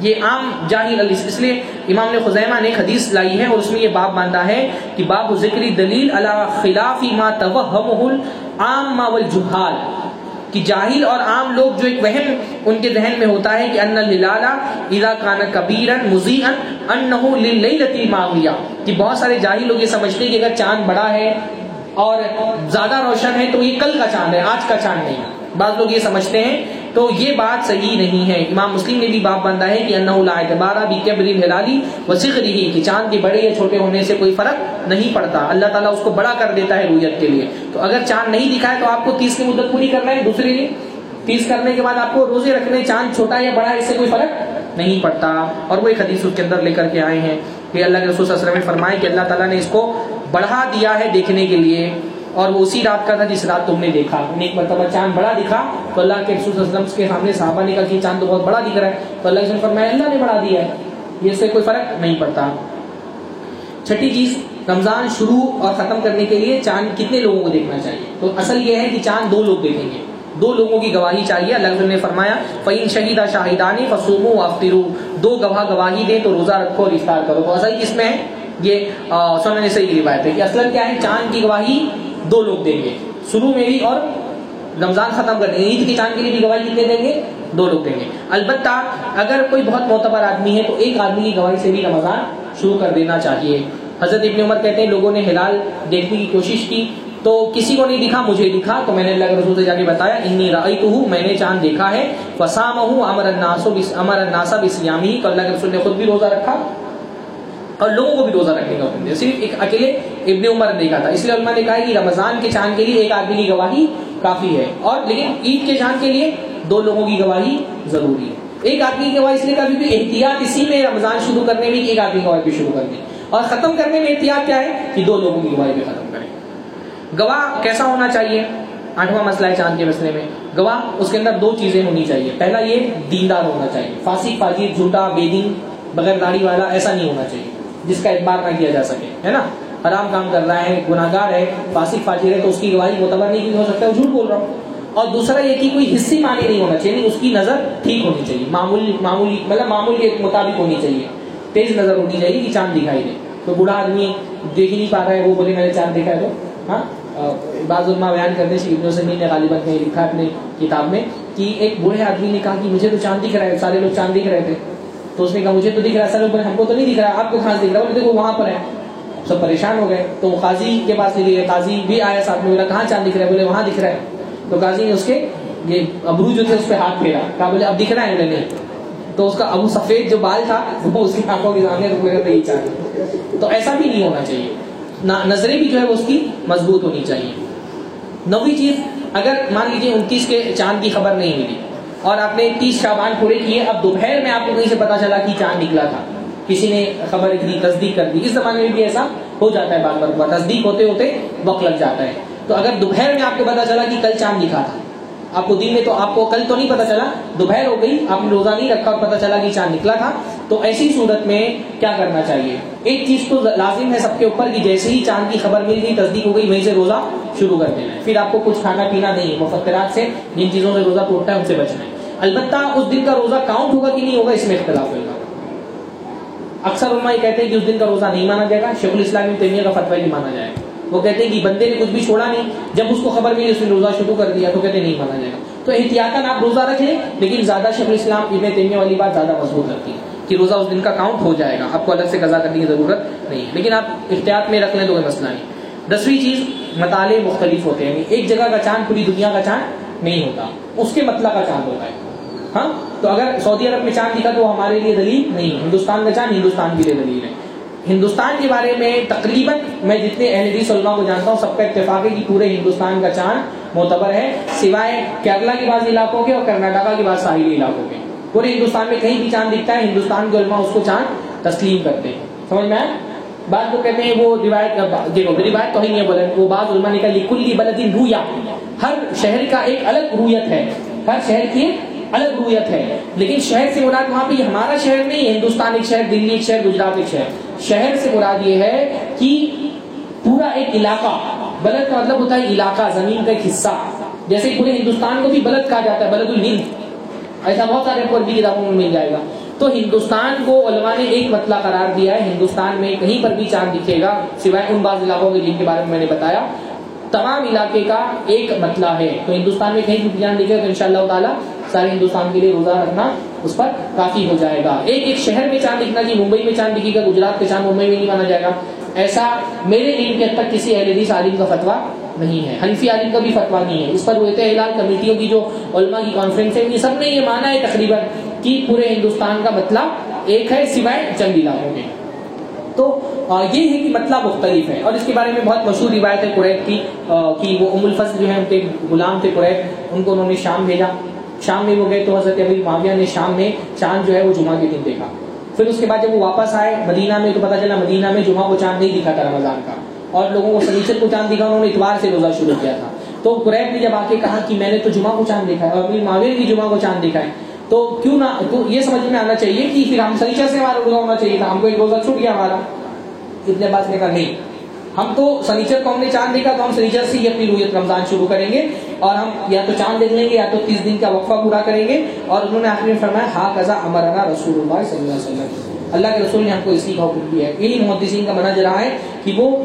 یہ عام جاہل علی اس لیے امام نے خزیمہ نے ایک حدیث لائی ہے اور اس میں یہ باب باندھا ہے کہ باب ذکری دلیل علی خلاف ما توہمہ العام والجہال۔ کہ جاہل اور عام لوگ جو ایک وہم ان کے ذہن میں ہوتا ہے کہ ان الہلال اذا کان کبیرا مضیئا انه لللیلۃ الماضیہ کہ بہت سارے جاہل لوگ یہ سمجھتے ہیں کہ اگر چاند بڑا ہے اور زیادہ روشن ہے تو یہ کل کا چاند ہے، آج کا چاند نہیں۔ بعض لوگ یہ سمجھتے ہیں تو یہ بات صحیح نہیں ہے۔ امام مسلم نے بھی باب بندہ ہے کہ انہ لا اعتبارہ بھی کبر الہلالی وصغری کہ چاند کے بڑے یا چھوٹے ہونے سے کوئی فرق نہیں پڑتا۔ اللہ تعالیٰ اس کو بڑا کر دیتا ہے رویت کے لیے۔ تو اگر چاند نہیں دکھائے تو آپ کو تیس کی مدت پوری کرنا ہے دوسرے لیے۔ تیس کرنے کے بعد آپ کو روزے رکھنے چاند چھوٹا یا بڑا اس سے کوئی فرق نہیں پڑتا۔ اور وہ ایک حدیث اس کے اندر لے کر کے آئے ہیں۔ کہ اللہ کے رسول صلی اللہ علیہ وسلم نے فرمائے کہ اللہ تعالیٰ نے اس کو بڑھا دیا ہے دیکھنے کے لیے۔ اور وہ اسی رات کا تھا جس رات تم نے دیکھا۔ ایک مرتبہ چاند بڑا دکھا تو اللہ کے رسول وسلم کے سامنے صحابہ نے کہا کہ چاند تو بہت بڑا دکھ رہا ہے۔ تو اللہ کے فرمایا، اللہ نے بڑھا دیا ہے۔ یہ اس سے کوئی فرق نہیں پڑتا۔ چھٹی چیز، رمضان شروع اور ختم کرنے کے لیے چاند کتنے لوگوں کو دیکھنا چاہیے؟ تو اصل یہ ہے کہ چاند دو لوگ دیکھیں گے۔ دو لوگوں کی گواہی چاہیے۔ اللہ نے فرمایا فعین شہیدہ شاہدانی فسوم و افطرو دو گواہ گواہی دیں تو روزہ رکھو اور افطار کرو۔ تو اصل کس میں ہے؟ یہ سننے سے ہی روایت ہے کہ اصل کیا ہے؟ چاند کی گواہی دو لوگ دیں گے۔ شروع میں بھی اور رمضان ختم کر دیں گے۔ عید کی چاند کے لیے بھی گواہی کتنے دیں گے؟ دو لوگ دیں گے۔ البتہ اگر کوئی بہت معتبر آدمی ہے تو ایک آدمی کی گواہی سے بھی رمضان شروع کر دینا چاہیے۔ حضرت ابن عمر کہتے ہیں، لوگوں نے ہلال دیکھنے کی کوشش کی تو کسی کو نہیں دکھا، مجھے دکھا۔ تو میں نے اللہ کے رسول سے جا کے بتایا، انی رائت ہوں میں نے چاند دیکھا ہے۔ فسام ہوں امر الناس امر الناسب اسلامی تو اللہ کے رسول نے خود بھی روزہ رکھا۔ اور لوگوں کو بھی روزہ رکھنے کا حکم دیا۔ صرف ایک اکیلے ابن عمر نے دیکھا تھا۔ اس لیے علماء نے کہا کہ رمضان کے چاند کے لیے ایک آدمی کی گواہی کافی ہے۔ اور لیکن عید کے چاند کے لیے دو لوگوں کی گواہی ضروری ہے۔ ایک آدمی کی گواہی اس لیے کبھی احتیاط اسی میں رمضان شروع کرنے میں ایک آدمی کی گواہی بھی شروع کر دیں اور ختم کرنے میں احتیاط کیا ہے کہ دو لوگوں کی گواہی بھی ختم کریں۔ گواہ کیسا ہونا چاہیے؟ آٹھواں مسئلہ ہے چاند کے مسئلے میں۔ گواہ اس کے اندر دو چیزیں ہونی چاہیے۔ پہلا یہ دیندار ہونا چاہیے۔ فاسق، فاجر جھوٹا بے دین، بغیر داڑھی والا، ایسا نہیں ہونا چاہیے۔ جس کا اعتبار نہ کیا جا سکے، ہے نا؟ حرام کام کر رہا ہے گناہ گار ہے، فاسق، فاجر ہے، تو اس کی گواہی معتبر نہیں ہو سکتا؟ ہے جھوٹ بول رہا ہوں۔ اور دوسرا یہ کہ کوئی حصی مانی نہیں ہونا چاہیے، اس کی نظر ٹھیک ہونی چاہیے معمولی معمولی مطلب معمول کے مطابق ہونی چاہیے۔ تیز نظر ہونی چاہیے کہ چاند دکھائی دے۔ تو بوڑھا آدمی دیکھ ہی نہیں پا رہا ہے، وہ بولے میں نے چاند دیکھا ہے تو ہاں؟ بعض علماء بیان کرتے سے ابن سمین نے غالباً نے لکھا اپنے کتاب میں کہ ایک بوڑھے آدمی نے کہا کہ مجھے تو چاند دکھ رہا ہے، سارے لوگ چاند دکھ رہے تھے۔ تو اس نے کہا مجھے تو دکھ رہا ہے سارے ہم کو تو نہیں دکھ رہا، آپ کو کہاں دکھ رہا ہے دیکھو وہاں پر ہے سب پریشان ہو گئے، تو قاضی کے پاس لے گئے، قاضی بھی آیا ساتھ میں، بولا، کہاں چاند دکھ رہا ہے؟ بولے، وہاں دکھ رہا ہے۔ تو قاضی نے اس کے یہ ابرو جو تھے، اس پہ ہاتھ پھیرا۔ کہا، بولے، اب دکھ رہا ہے نہیں تو اس کا ابو سفید جو بال تھا، وہ اس کی آنکھوں کے سامنے رک لگا تو ایسا بھی نہیں ہونا چاہیے۔ نظریں بھی جو ہے، وہ اس کی مضبوط ہونی چاہیے۔ نوی چیز، اگر مان لیجیے انتیس کے چاند کی خبر نہیں ملی اور آپ نے تیس شابان پورے کیے، اب دوپہر میں آپ کو کہیں سے پتا چلا کہ چاند نکلا تھا۔ کسی نے خبر دی تصدیق کر دی۔ اس زمانے میں بھی ایسا ہو جاتا ہے بار بار۔ تصدیق ہوتے ہوتے وقت لگ جاتا ہے۔ تو اگر دوپہر میں آپ کو پتا چلا کہ کل چاند دکھا تھا، آپ کو دن میں تو آپ کو کل تو نہیں پتا چلا، دوپہر ہو گئی، آپ نے روزہ نہیں رکھا اور پتا چلا کہ چاند نکلا تھا۔ تو ایسی صورت میں کیا کرنا چاہیے؟ ایک چیز تو لازم ہے سب کے اوپر کہ جیسے ہی چاند کی خبر مل گئی، تصدیق ہو گئی، وہیں سے روزہ شروع کر دینا ہے۔ پھر آپ کو کچھ کھانا پینا نہیں ہے مفترات سے جن چیزوں سے روزہ ٹوٹتا ہے ان سے بچنا ہے۔ البتہ اس دن کا روزہ کاؤنٹ ہوگا کہ نہیں ہوگا، اس میں اختلاف ہوگا۔ اکثر علماء یہ کہتے ہیں کہ اس دن کا روزہ نہیں مانا جائے گا، شیخ الاسلام تیمیہ کا فتویٰ نہیں مانا جائے گا۔ وہ کہتے ہیں کہ بندے نے کچھ بھی چھوڑا نہیں، جب اس کو خبر ملی اس نے روزہ شروع کر دیا تو کہتے نہیں مانا جائے گا۔ تو احتیاطاً آپ روزہ رکھ لیں، لیکن زیادہ شیخ الاسلام ابن تیمیہ والی بات زیادہ مضبوط رکھتی ہے کہ روزہ اس دن کا کاؤنٹ ہو جائے گا۔ آپ کو الگ سے قضا کرنے کی ضرورت نہیں ہے۔ لیکن آپ احتیاط میں رکھ لیں تو کوئی مسئلہ نہیں۔ دسویں چیز مطالعے مختلف ہوتے ہیں۔ ایک جگہ کا چاند پوری دنیا کا چاند نہیں ہوتا۔ اس کے مطلب کا چاند ہوتا ہے۔ ہاں؟ تو اگر سعودی عرب میں چاند دکھا تو وہ ہمارے لیے دلیل نہیں ہندوستان کا چاند ہندوستان کے لیے دلیل ہے۔ ہندوستان کے بارے میں تقریباً میں جتنے اہل حدیث علماء کو جانتا ہوں، سب کا اتفاق ہے کہ پورے ہندوستان کا چاند معتبر ہے۔ سوائے کیرلا کے بعض علاقوں کے اور کرناٹکا کے بعض ساحلی علاقوں کے۔ پورے ہندوستان میں کہیں بھی چاند دکھتا ہے، ہندوستان کے علماء اس کو چاند تسلیم کرتے ہیں۔ سمجھ میں آئے بعض لوگ کہتے ہیں وہ روایت دیکھو روایت تو ہی نہیں بولے وہ بعض علماء نے کہا لکلی بلدین رویا ہر شہر کا ایک الگ رویت ہے۔ ہر شہر کی ایک الگ رویت ہے۔ لیکن شہر سے مراد وہاں پہ ہمارا شہر نہیں ہے، ہندوستان ایک شہر، دلی ایک شہر، گجرات ایک شہر۔ شہر سے مراد یہ ہے کہ پورا ایک علاقہ، بلد کا مطلب ہوتا ہے علاقہ، زمین کا ایک حصہ۔ جیسے پورے ہندوستان کو بھی بلد کہا جاتا ہے، بلد الہند۔ ایسا بہت سارے بھی کتابوں میں مل جائے گا۔ تو ہندوستان کو علماء نے ایک مطلع قرار دیا ہے۔ ہندوستان میں کہیں پر بھی چاند دکھے گا، سوائے ان بعض علاقوں کے جن کے بارے میں میں نے بتایا۔ تمام علاقے کا ایک مطلع ہے۔ تو ہندوستان میں کہیں بھی چاند دکھے تو ان شاء اللہ تعالیٰ سارے ہندوستان کے لیے روزہ رکھنا اس پر کافی ہو جائے گا۔ ایک ایک شہر میں چاند دکھنا کہ ممبئی میں چاند دکھے گا، گجرات کے چاند، ممبئی میں نہیں مانا جائے گا۔ ایسا میرے علم کے حد تک کسی اہل حدیث عالم کا فتویٰ نہیں ہے۔ حنفی عالم کا بھی فتویٰ نہیں ہے۔ اس پر ہوتے ہلال کمیٹیوں کی جو علماء کی کانفرنس ہے سب نے یہ مانا ہے تقریباً کہ پورے ہندوستان کا مطلب ایک ہے، سوائے چند علاقوں میں تو یہ ہے کہ مطلب مختلف ہے۔ اور اس کے بارے میں بہت مشہور روایت ہے قریب کی کہ وہ ام الفضل جو ہے ان کے غلام تھے قریب، ان کو انہوں نے شام بھیجا۔ شام میں وہ گئے تو حضرت ابھی معاویہ نے شام میں چاند جو ہے وہ جمعہ کے دن دیکھا۔ پھر اس کے بعد جب وہ واپس آئے مدینہ میں تو پتا چلا مدینہ میں جمعہ کو چاند نہیں دکھا تھا رمضان کا۔ اور لوگوں کو سنیچر کو چاند دکھا، انہوں نے اتوار سے روزہ شروع کیا تھا۔ تو قریب نے جب آ کے کہا کہ میں نے تو جمعہ کو چاند دیکھا ہے اور اپنی معاویر بھی جمعہ کو چاند دیکھا ہے، تو کیوں نہ، تو یہ سمجھ میں آنا چاہیے کہ پھر ہم سنیچر سے ہمارا روزہ ہونا چاہیے تھا، ہم کو ایک روزہ چھوٹ گیا ہمارا۔ اتنے بات نے کہا، نہیں، ہم تو سنیچر کو ہم نے چاند دیکھا تو ہم سنیچر سے ہی اپنی رویت رمضان شروع کریں گے اور ہم یا تو چاند دیکھ لیں گے یا تو تیس دن کا وقفہ پورا کریں گے۔ اور انہوں نے آخری میں فرمایا ہا قزا امرانا رسول اللہ صلی اللہ علیہ وسلم۔ اللہ کے رسول نے ہم کو اسی کا حکم دیا ہے۔ یہی محدثین کا منع رہا ہے کہ وہ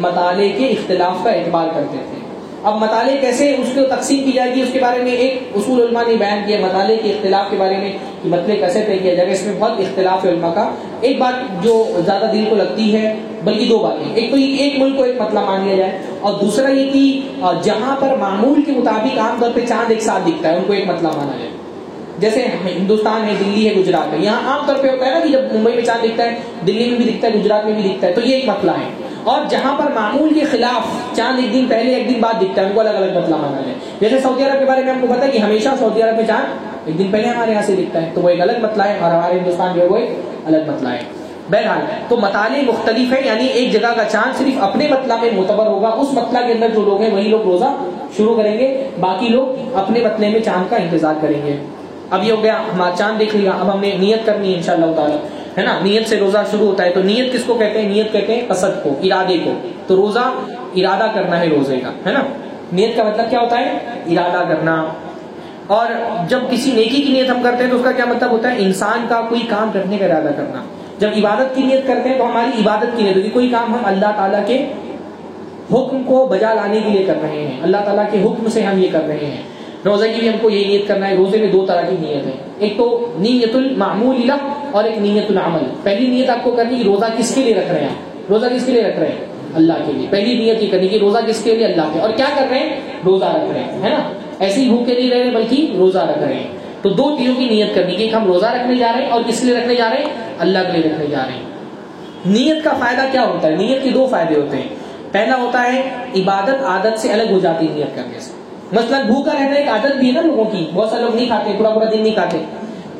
مطالعے کے اختلاف کا اعتبار کرتے تھے۔ اب مطالعے کیسے اس کو تقسیم کی جائے گی، اس کے بارے میں ایک اصول علماء نے بیان کیا، مطالعے کے اختلاف کے بارے میں کہ مطلب کیسے طے کیا جائے گا۔ اس میں بہت اختلاف ہے علماء کا۔ ایک بات جو زیادہ دل کو لگتی ہے، بلکہ دو باتیں۔ ایک تو ایک ملک کو ایک مطلب مان لیا جائے، اور دوسرا یہ کہ جہاں پر معمول کے مطابق عام طور پہ چاند ایک ساتھ دکھتا ہے، ان کو ایک مطلب مانا جائے۔ جیسے ہندوستان ہے دلی ہے، گجرات ہے یہاں عام طور پہ ہوتا ہے نا کہ جب ممبئی میں چاند دکھتا ہے، دلی میں بھی دکھتا ہے، گجرات میں بھی دکھتا ہے، تو یہ ایک مسئلہ ہے۔ اور جہاں پر معمول کے خلاف چاند ایک دن پہلے ایک دن بعد دکھتا ہے، ان کو الگ الگ مسئلہ مانا جائے جیسے سعودی عرب کے بارے میں ہم کو پتا ہے کہ ہمیشہ سعودی عرب میں چاند ایک دن پہلے ہمارے یہاں سے دکھتا ہے۔ تو وہ ایک الگ مسئلہ ہے اور ہمارے ہندوستان جو ہے وہ ایک الگ مسئلہ ہے۔ بہرحال، تو مطالعے مختلف ہے یعنی ایک جگہ کا چاند صرف اپنے مطلب میں معتبر ہوگا، اس مطلب کے اندر جو لوگ ہیں وہی لوگ روزہ شروع کریں گے، باقی لوگ اپنے مطلب میں چاند کا انتظار کریں گے۔ اب یہ ہو گیا ہمارا چاند دیکھ لیا اب ہم نے نیت کرنی ہے انشاءاللہ تعالی۔ ہے نا? نیت سے روزہ شروع ہوتا ہے تو نیت کس کو کہتے ہیں؟ نیت کہتے ہیں قصد کو، ارادے کو۔ تو روزہ ارادہ کرنا ہے روزے کا، ہے نا؟ نیت کا مطلب کیا ہوتا ہے؟ ارادہ کرنا۔ اور جب کسی نیکی کی نیت ہم کرتے ہیں تو اس کا کیا مطلب ہوتا ہے؟ انسان کا کوئی کام کرنے کا ارادہ کرنا۔ جب عبادت کی نیت کرتے ہیں تو ہماری عبادت کی نیت ہوگی کوئی کام ہم اللہ تعالیٰ کے حکم کو بجا لانے کے لیے کر رہے ہیں۔ اللہ تعالیٰ کے حکم سے ہم یہ کر رہے ہیں۔ روزے کی بھی ہم کو یہ نیت کرنا ہے، روزے میں دو طرح کی نیت ہے ایک تو نیت المعمول اور ایک نیت العمل پہلی نیت آپ کو کرنی کہ روزہ کس کے لیے رکھ رہے ہیں روزہ کس کے لیے رکھ رہے ہیں؟ اللہ کے لیے۔ پہلی نیت یہ کرنی کہ روزہ کس کے لیے؟ اللہ کے۔ اور کیا کر رہے ہیں؟ روزہ رکھ رہے ہیں، ہے نا؟ ایسے ہی بھوکے نہیں رہے بلکہ روزہ رکھ رہے ہیں۔ تو دو چیزوں کی نیت کرنی کہ ہم روزہ رکھنے جا رہے ہیں اور کس لیے رکھنے جا رہے ہیں؟ اللہ کے لیے رکھنے جا رہے ہیں۔ نیت کا فائدہ کیا ہوتا ہے؟ نیت کے دو فائدے ہوتے ہیں۔ پہلا ہوتا ہے، عبادت عادت سے الگ ہو جاتی ہے نیت کرنے سے۔ مثلا بھوکا رہنا ایک عادت بھی ہے نا لوگوں کی۔ بہت سارے لوگ نہیں کھاتے پورا پورا دن نہیں کھاتے۔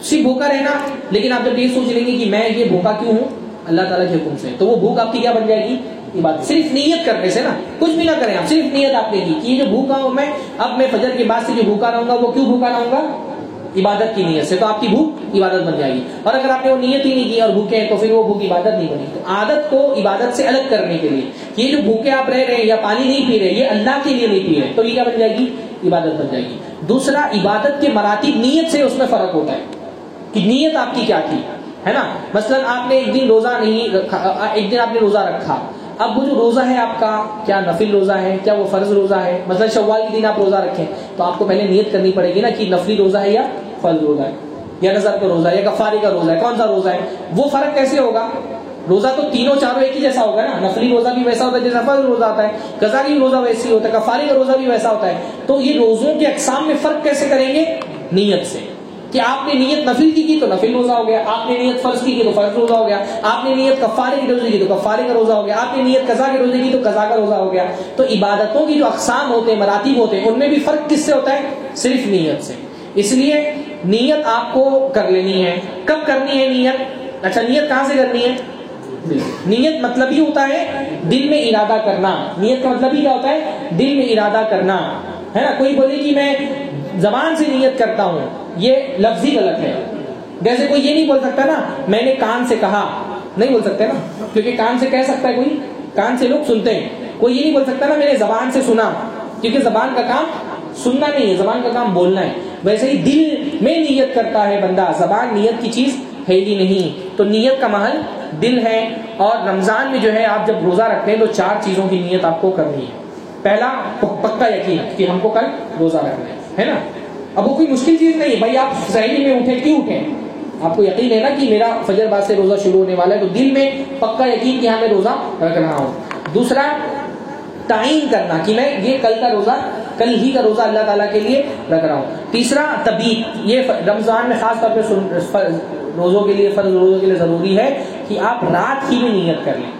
صرف بھوکا رہنا، لیکن آپ جب یہ سوچ لیں گے کہ میں یہ بھوکا کیوں ہوں؟ اللہ تعالیٰ کے حکم سے۔ تو وہ بھوک آپ کی کیا بن جائے گی؟ عبادت صرف نیت کرنے سے نا۔ کچھ بھی نہ کریں آپ، صرف نیت آپ نے کی کہ یہ جو بھوکا ہوں میں، اب میں فجر کے بعد سے جو بھوکا رہوں گا، وہ کیوں بھوکا رہوں گا؟ عبادت کی نیت سے تو آپ کی بھوک عبادت بن جائے گی۔ اور اگر آپ نے وہ نیت ہی نہیں کی اور بھوکے ہیں تو پھر وہ بھوک عبادت نہیں بنی۔ تو عادت کو عبادت سے الگ کرنے کے لیے یہ جو بھوکے آپ رہ رہے ہیں یا پانی نہیں پی رہے یہ اللہ کے لیے نہیں پی رہے تو یہ کیا بن جائے گی؟ عبادت بن جائے گی۔ دوسرا، عبادت کے مراتب نیت سے اس میں فرق ہوتا ہے کہ نیت آپ کی کیا تھی؟ ہے نا؟ مثلا آپ نے ایک دن روزہ نہیں رکھا، ایک دن آپ نے روزہ رکھا۔ اب وہ جو روزہ ہے آپ کا، کیا نفل روزہ ہے، کیا وہ فرض روزہ ہے؟ مثلا شوال کے دن آپ روزہ رکھیں تو آپ کو پہلے نیت کرنی پڑے گی نا کہ نفلی روزہ ہے یا فرض روزہ ہے، یا نظر کا روزہ ہے، یا کفاری کا روزہ ہے، کون سا روزہ ہے؟ وہ فرق کیسے ہوگا؟ روزہ تو تینوں چاروں ایک ہی جیسا ہوگا نا، نفلی روزہ بھی ویسا ہوتا ہے، جیسا فرض روزہ آتا ہے گزاری روزہ ویسی ہوتا ہے کفاری کا روزہ بھی ویسا ہوتا ہے، تو یہ روزوں کے اقسام میں فرق کیسے کریں گے؟ نیت سے۔ کہ آپ نے نیت نفل کی کی تو نفل روزہ ہو گیا، آپ نے نیت فرض کی کی تو فرض روزہ ہو گیا، آپ نے نیت کفارے کی روزے کی تو کفارے کا روزہ ہو گیا، آپ نے نیت قضا کے روزے کی تو قضا کا روزہ ہو گیا۔ تو عبادتوں کی جو اقسام ہوتے ہیں، مراتب ہوتے ہیں، ان میں بھی فرق کس سے ہوتا ہے؟ صرف نیت سے۔ اس لیے نیت آپ کو کر لینی ہے۔ کب کرنی ہے نیت؟ اچھا نیت کہاں سے کرنی ہے؟ نیت مطلب ہی ہوتا ہے دل میں ارادہ کرنا۔ نیت کا مطلب ہی کیا ہوتا ہے؟ دل میں ارادہ کرنا۔ ہے نا؟ کوئی بولے کہ میں زبان سے نیت کرتا ہوں۔ یہ لفظ ہی غلط ہے۔ جیسے کوئی یہ نہیں بول سکتا نا، میں نے کان سے کہا۔ نہیں بول سکتے نا، کیونکہ کان سے کہہ سکتا ہے کوئی۔ کان سے لوگ سنتے ہیں۔ کوئی یہ نہیں بول سکتا نا، میں نے زبان سے سنا۔ کیونکہ زبان کا کام سننا نہیں ہے، زبان کا کام بولنا ہے۔ ویسے ہی دل میں نیت کرتا ہے بندہ۔ زبان نیت کی چیز ہے ہی نہیں۔ تو نیت کا محل دل ہے۔ اور رمضان میں جو ہے، آپ جب روزہ رکھتے ہیں تو چار چیزوں کی نیت آپ کو کرنی ہے۔ پہلا، پکا یقین کہ ہم کو کل روزہ رکھنا ہے نا؟ اب وہ کوئی مشکل چیز نہیں بھائی آپ سہیلی میں اٹھے کیوں اٹھے آپ کو یقین ہے نا کہ میرا فجر بعد سے روزہ شروع ہونے والا ہے تو دل میں پکا یقین کہ ہاں میں روزہ رکھ رہا ہوں۔ دوسرا، تعین کرنا کہ میں یہ کل کا روزہ، کل ہی کا روزہ اللہ تعالیٰ کے لیے رکھ رہا ہوں۔ تیسرا، طبیب۔ یہ رمضان میں خاص طور پہ روزوں کے لیے، فرض روزوں کے لیے ضروری ہے کہ آپ رات ہی میں نیت کر لیں۔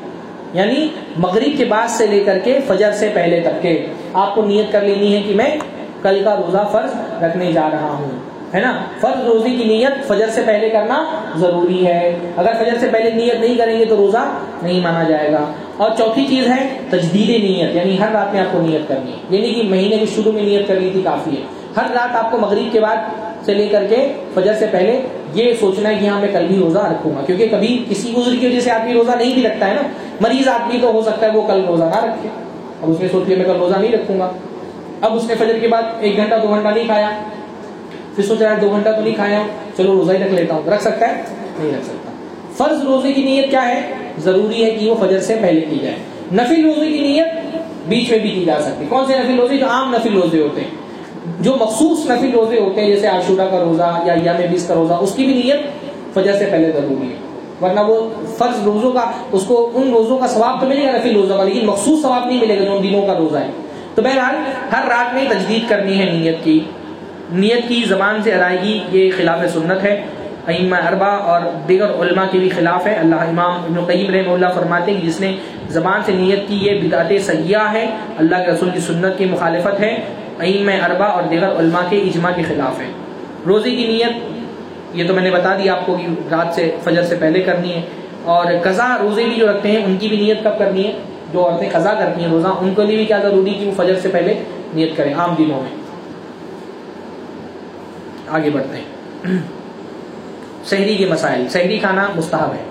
یعنی مغرب کے بعد سے لے کر کے فجر سے پہلے تک کے آپ کو نیت کر لینی ہے کہ میں کل کا روزہ فرض رکھنے جا رہا ہوں، ہے نا؟ فرض روزے کی نیت فجر سے پہلے کرنا ضروری ہے۔ اگر فجر سے پہلے نیت نہیں کریں گے تو روزہ نہیں مانا جائے گا۔ اور چوتھی چیز ہے تجدید نیت یعنی ہر رات میں آپ کو نیت کرنی ہے۔ یعنی کہ مہینے کے شروع میں نیت کر لی تھی کافی ہے۔ ہر رات آپ کو مغرب کے بعد سے لے کر کے فجر سے پہلے یہ سوچنا ہے کہ ہاں میں کل بھی روزہ رکھوں گا۔ کیونکہ کبھی کسی گزر کی وجہ سے آدمی روزہ نہیں بھی رکھتا ہے نا۔ مریض آدمی تو ہو سکتا ہے وہ کل روزہ نہ رکھے اب اس نے سوچ لیا میں کل روزہ نہیں رکھوں گا۔ اب اس نے فجر کے بعد ایک گھنٹہ دو گھنٹہ نہیں کھایا۔ پھر سوچ رہا ہے دو گھنٹہ تو نہیں کھایا چلو روزہ ہی رکھ لیتا ہوں۔ رکھ سکتا ہے؟ نہیں رکھ سکتا۔ فرض روزے کی نیت کیا ہے؟ ضروری ہے کہ وہ فجر سے پہلے کی جائے۔ نفل روزے کی نیت بیچ میں بھی کی جا سکتی۔ کون سے نفل روزے؟ جو عام نفل روزے ہوتے ہیں۔ جو مخصوص نفل روزے ہوتے ہیں، جیسے عاشورہ کا روزہ یا ایام بیس کا روزہ، اس کی بھی نیت فجر سے پہلے ضروری ہے۔ ورنہ وہ فرض روزوں کا، اس کو ان روزوں کا ثواب تو ملے گا نفل روزہ کا، لیکن مخصوص ثواب نہیں ملے گا جو ان دنوں کا روزہ ہے۔ تو بہرحال ہر رات میں تجدید کرنی ہے نیت کی۔ نیت کی زبان سے ادائیگی یہ خلاف سنت ہے۔ ائمہ اربا اور دیگر علماء کے بھی خلاف ہے۔ اللہ امام ابن قیم رحمہ اللہ فرماتے ہیں کہ جس نے زبان سے نیت کی یہ بدعت سیاح ہے، اللہ کے رسول کی سنت کی مخالفت ہے۔ ائمہ اربا اور دیگر علماء کے اجماع کے خلاف ہے۔ روزے کی نیت، یہ تو میں نے بتا دیا آپ کو کہ رات سے، فجر سے پہلے کرنی ہے۔ اور قضا روزے بھی جو رکھتے ہیں، ان کی بھی نیت کب کرنی ہے؟ جو عورتیں قضا کرتی ہیں روزہ، ان کے لیے بھی کیا ضروری کہ وہ فجر سے پہلے نیت کریں؟ عام دنوں میں۔ آگے بڑھتے ہیں۔ شہری کے مسائل۔ شہری کھانا مستحب ہے۔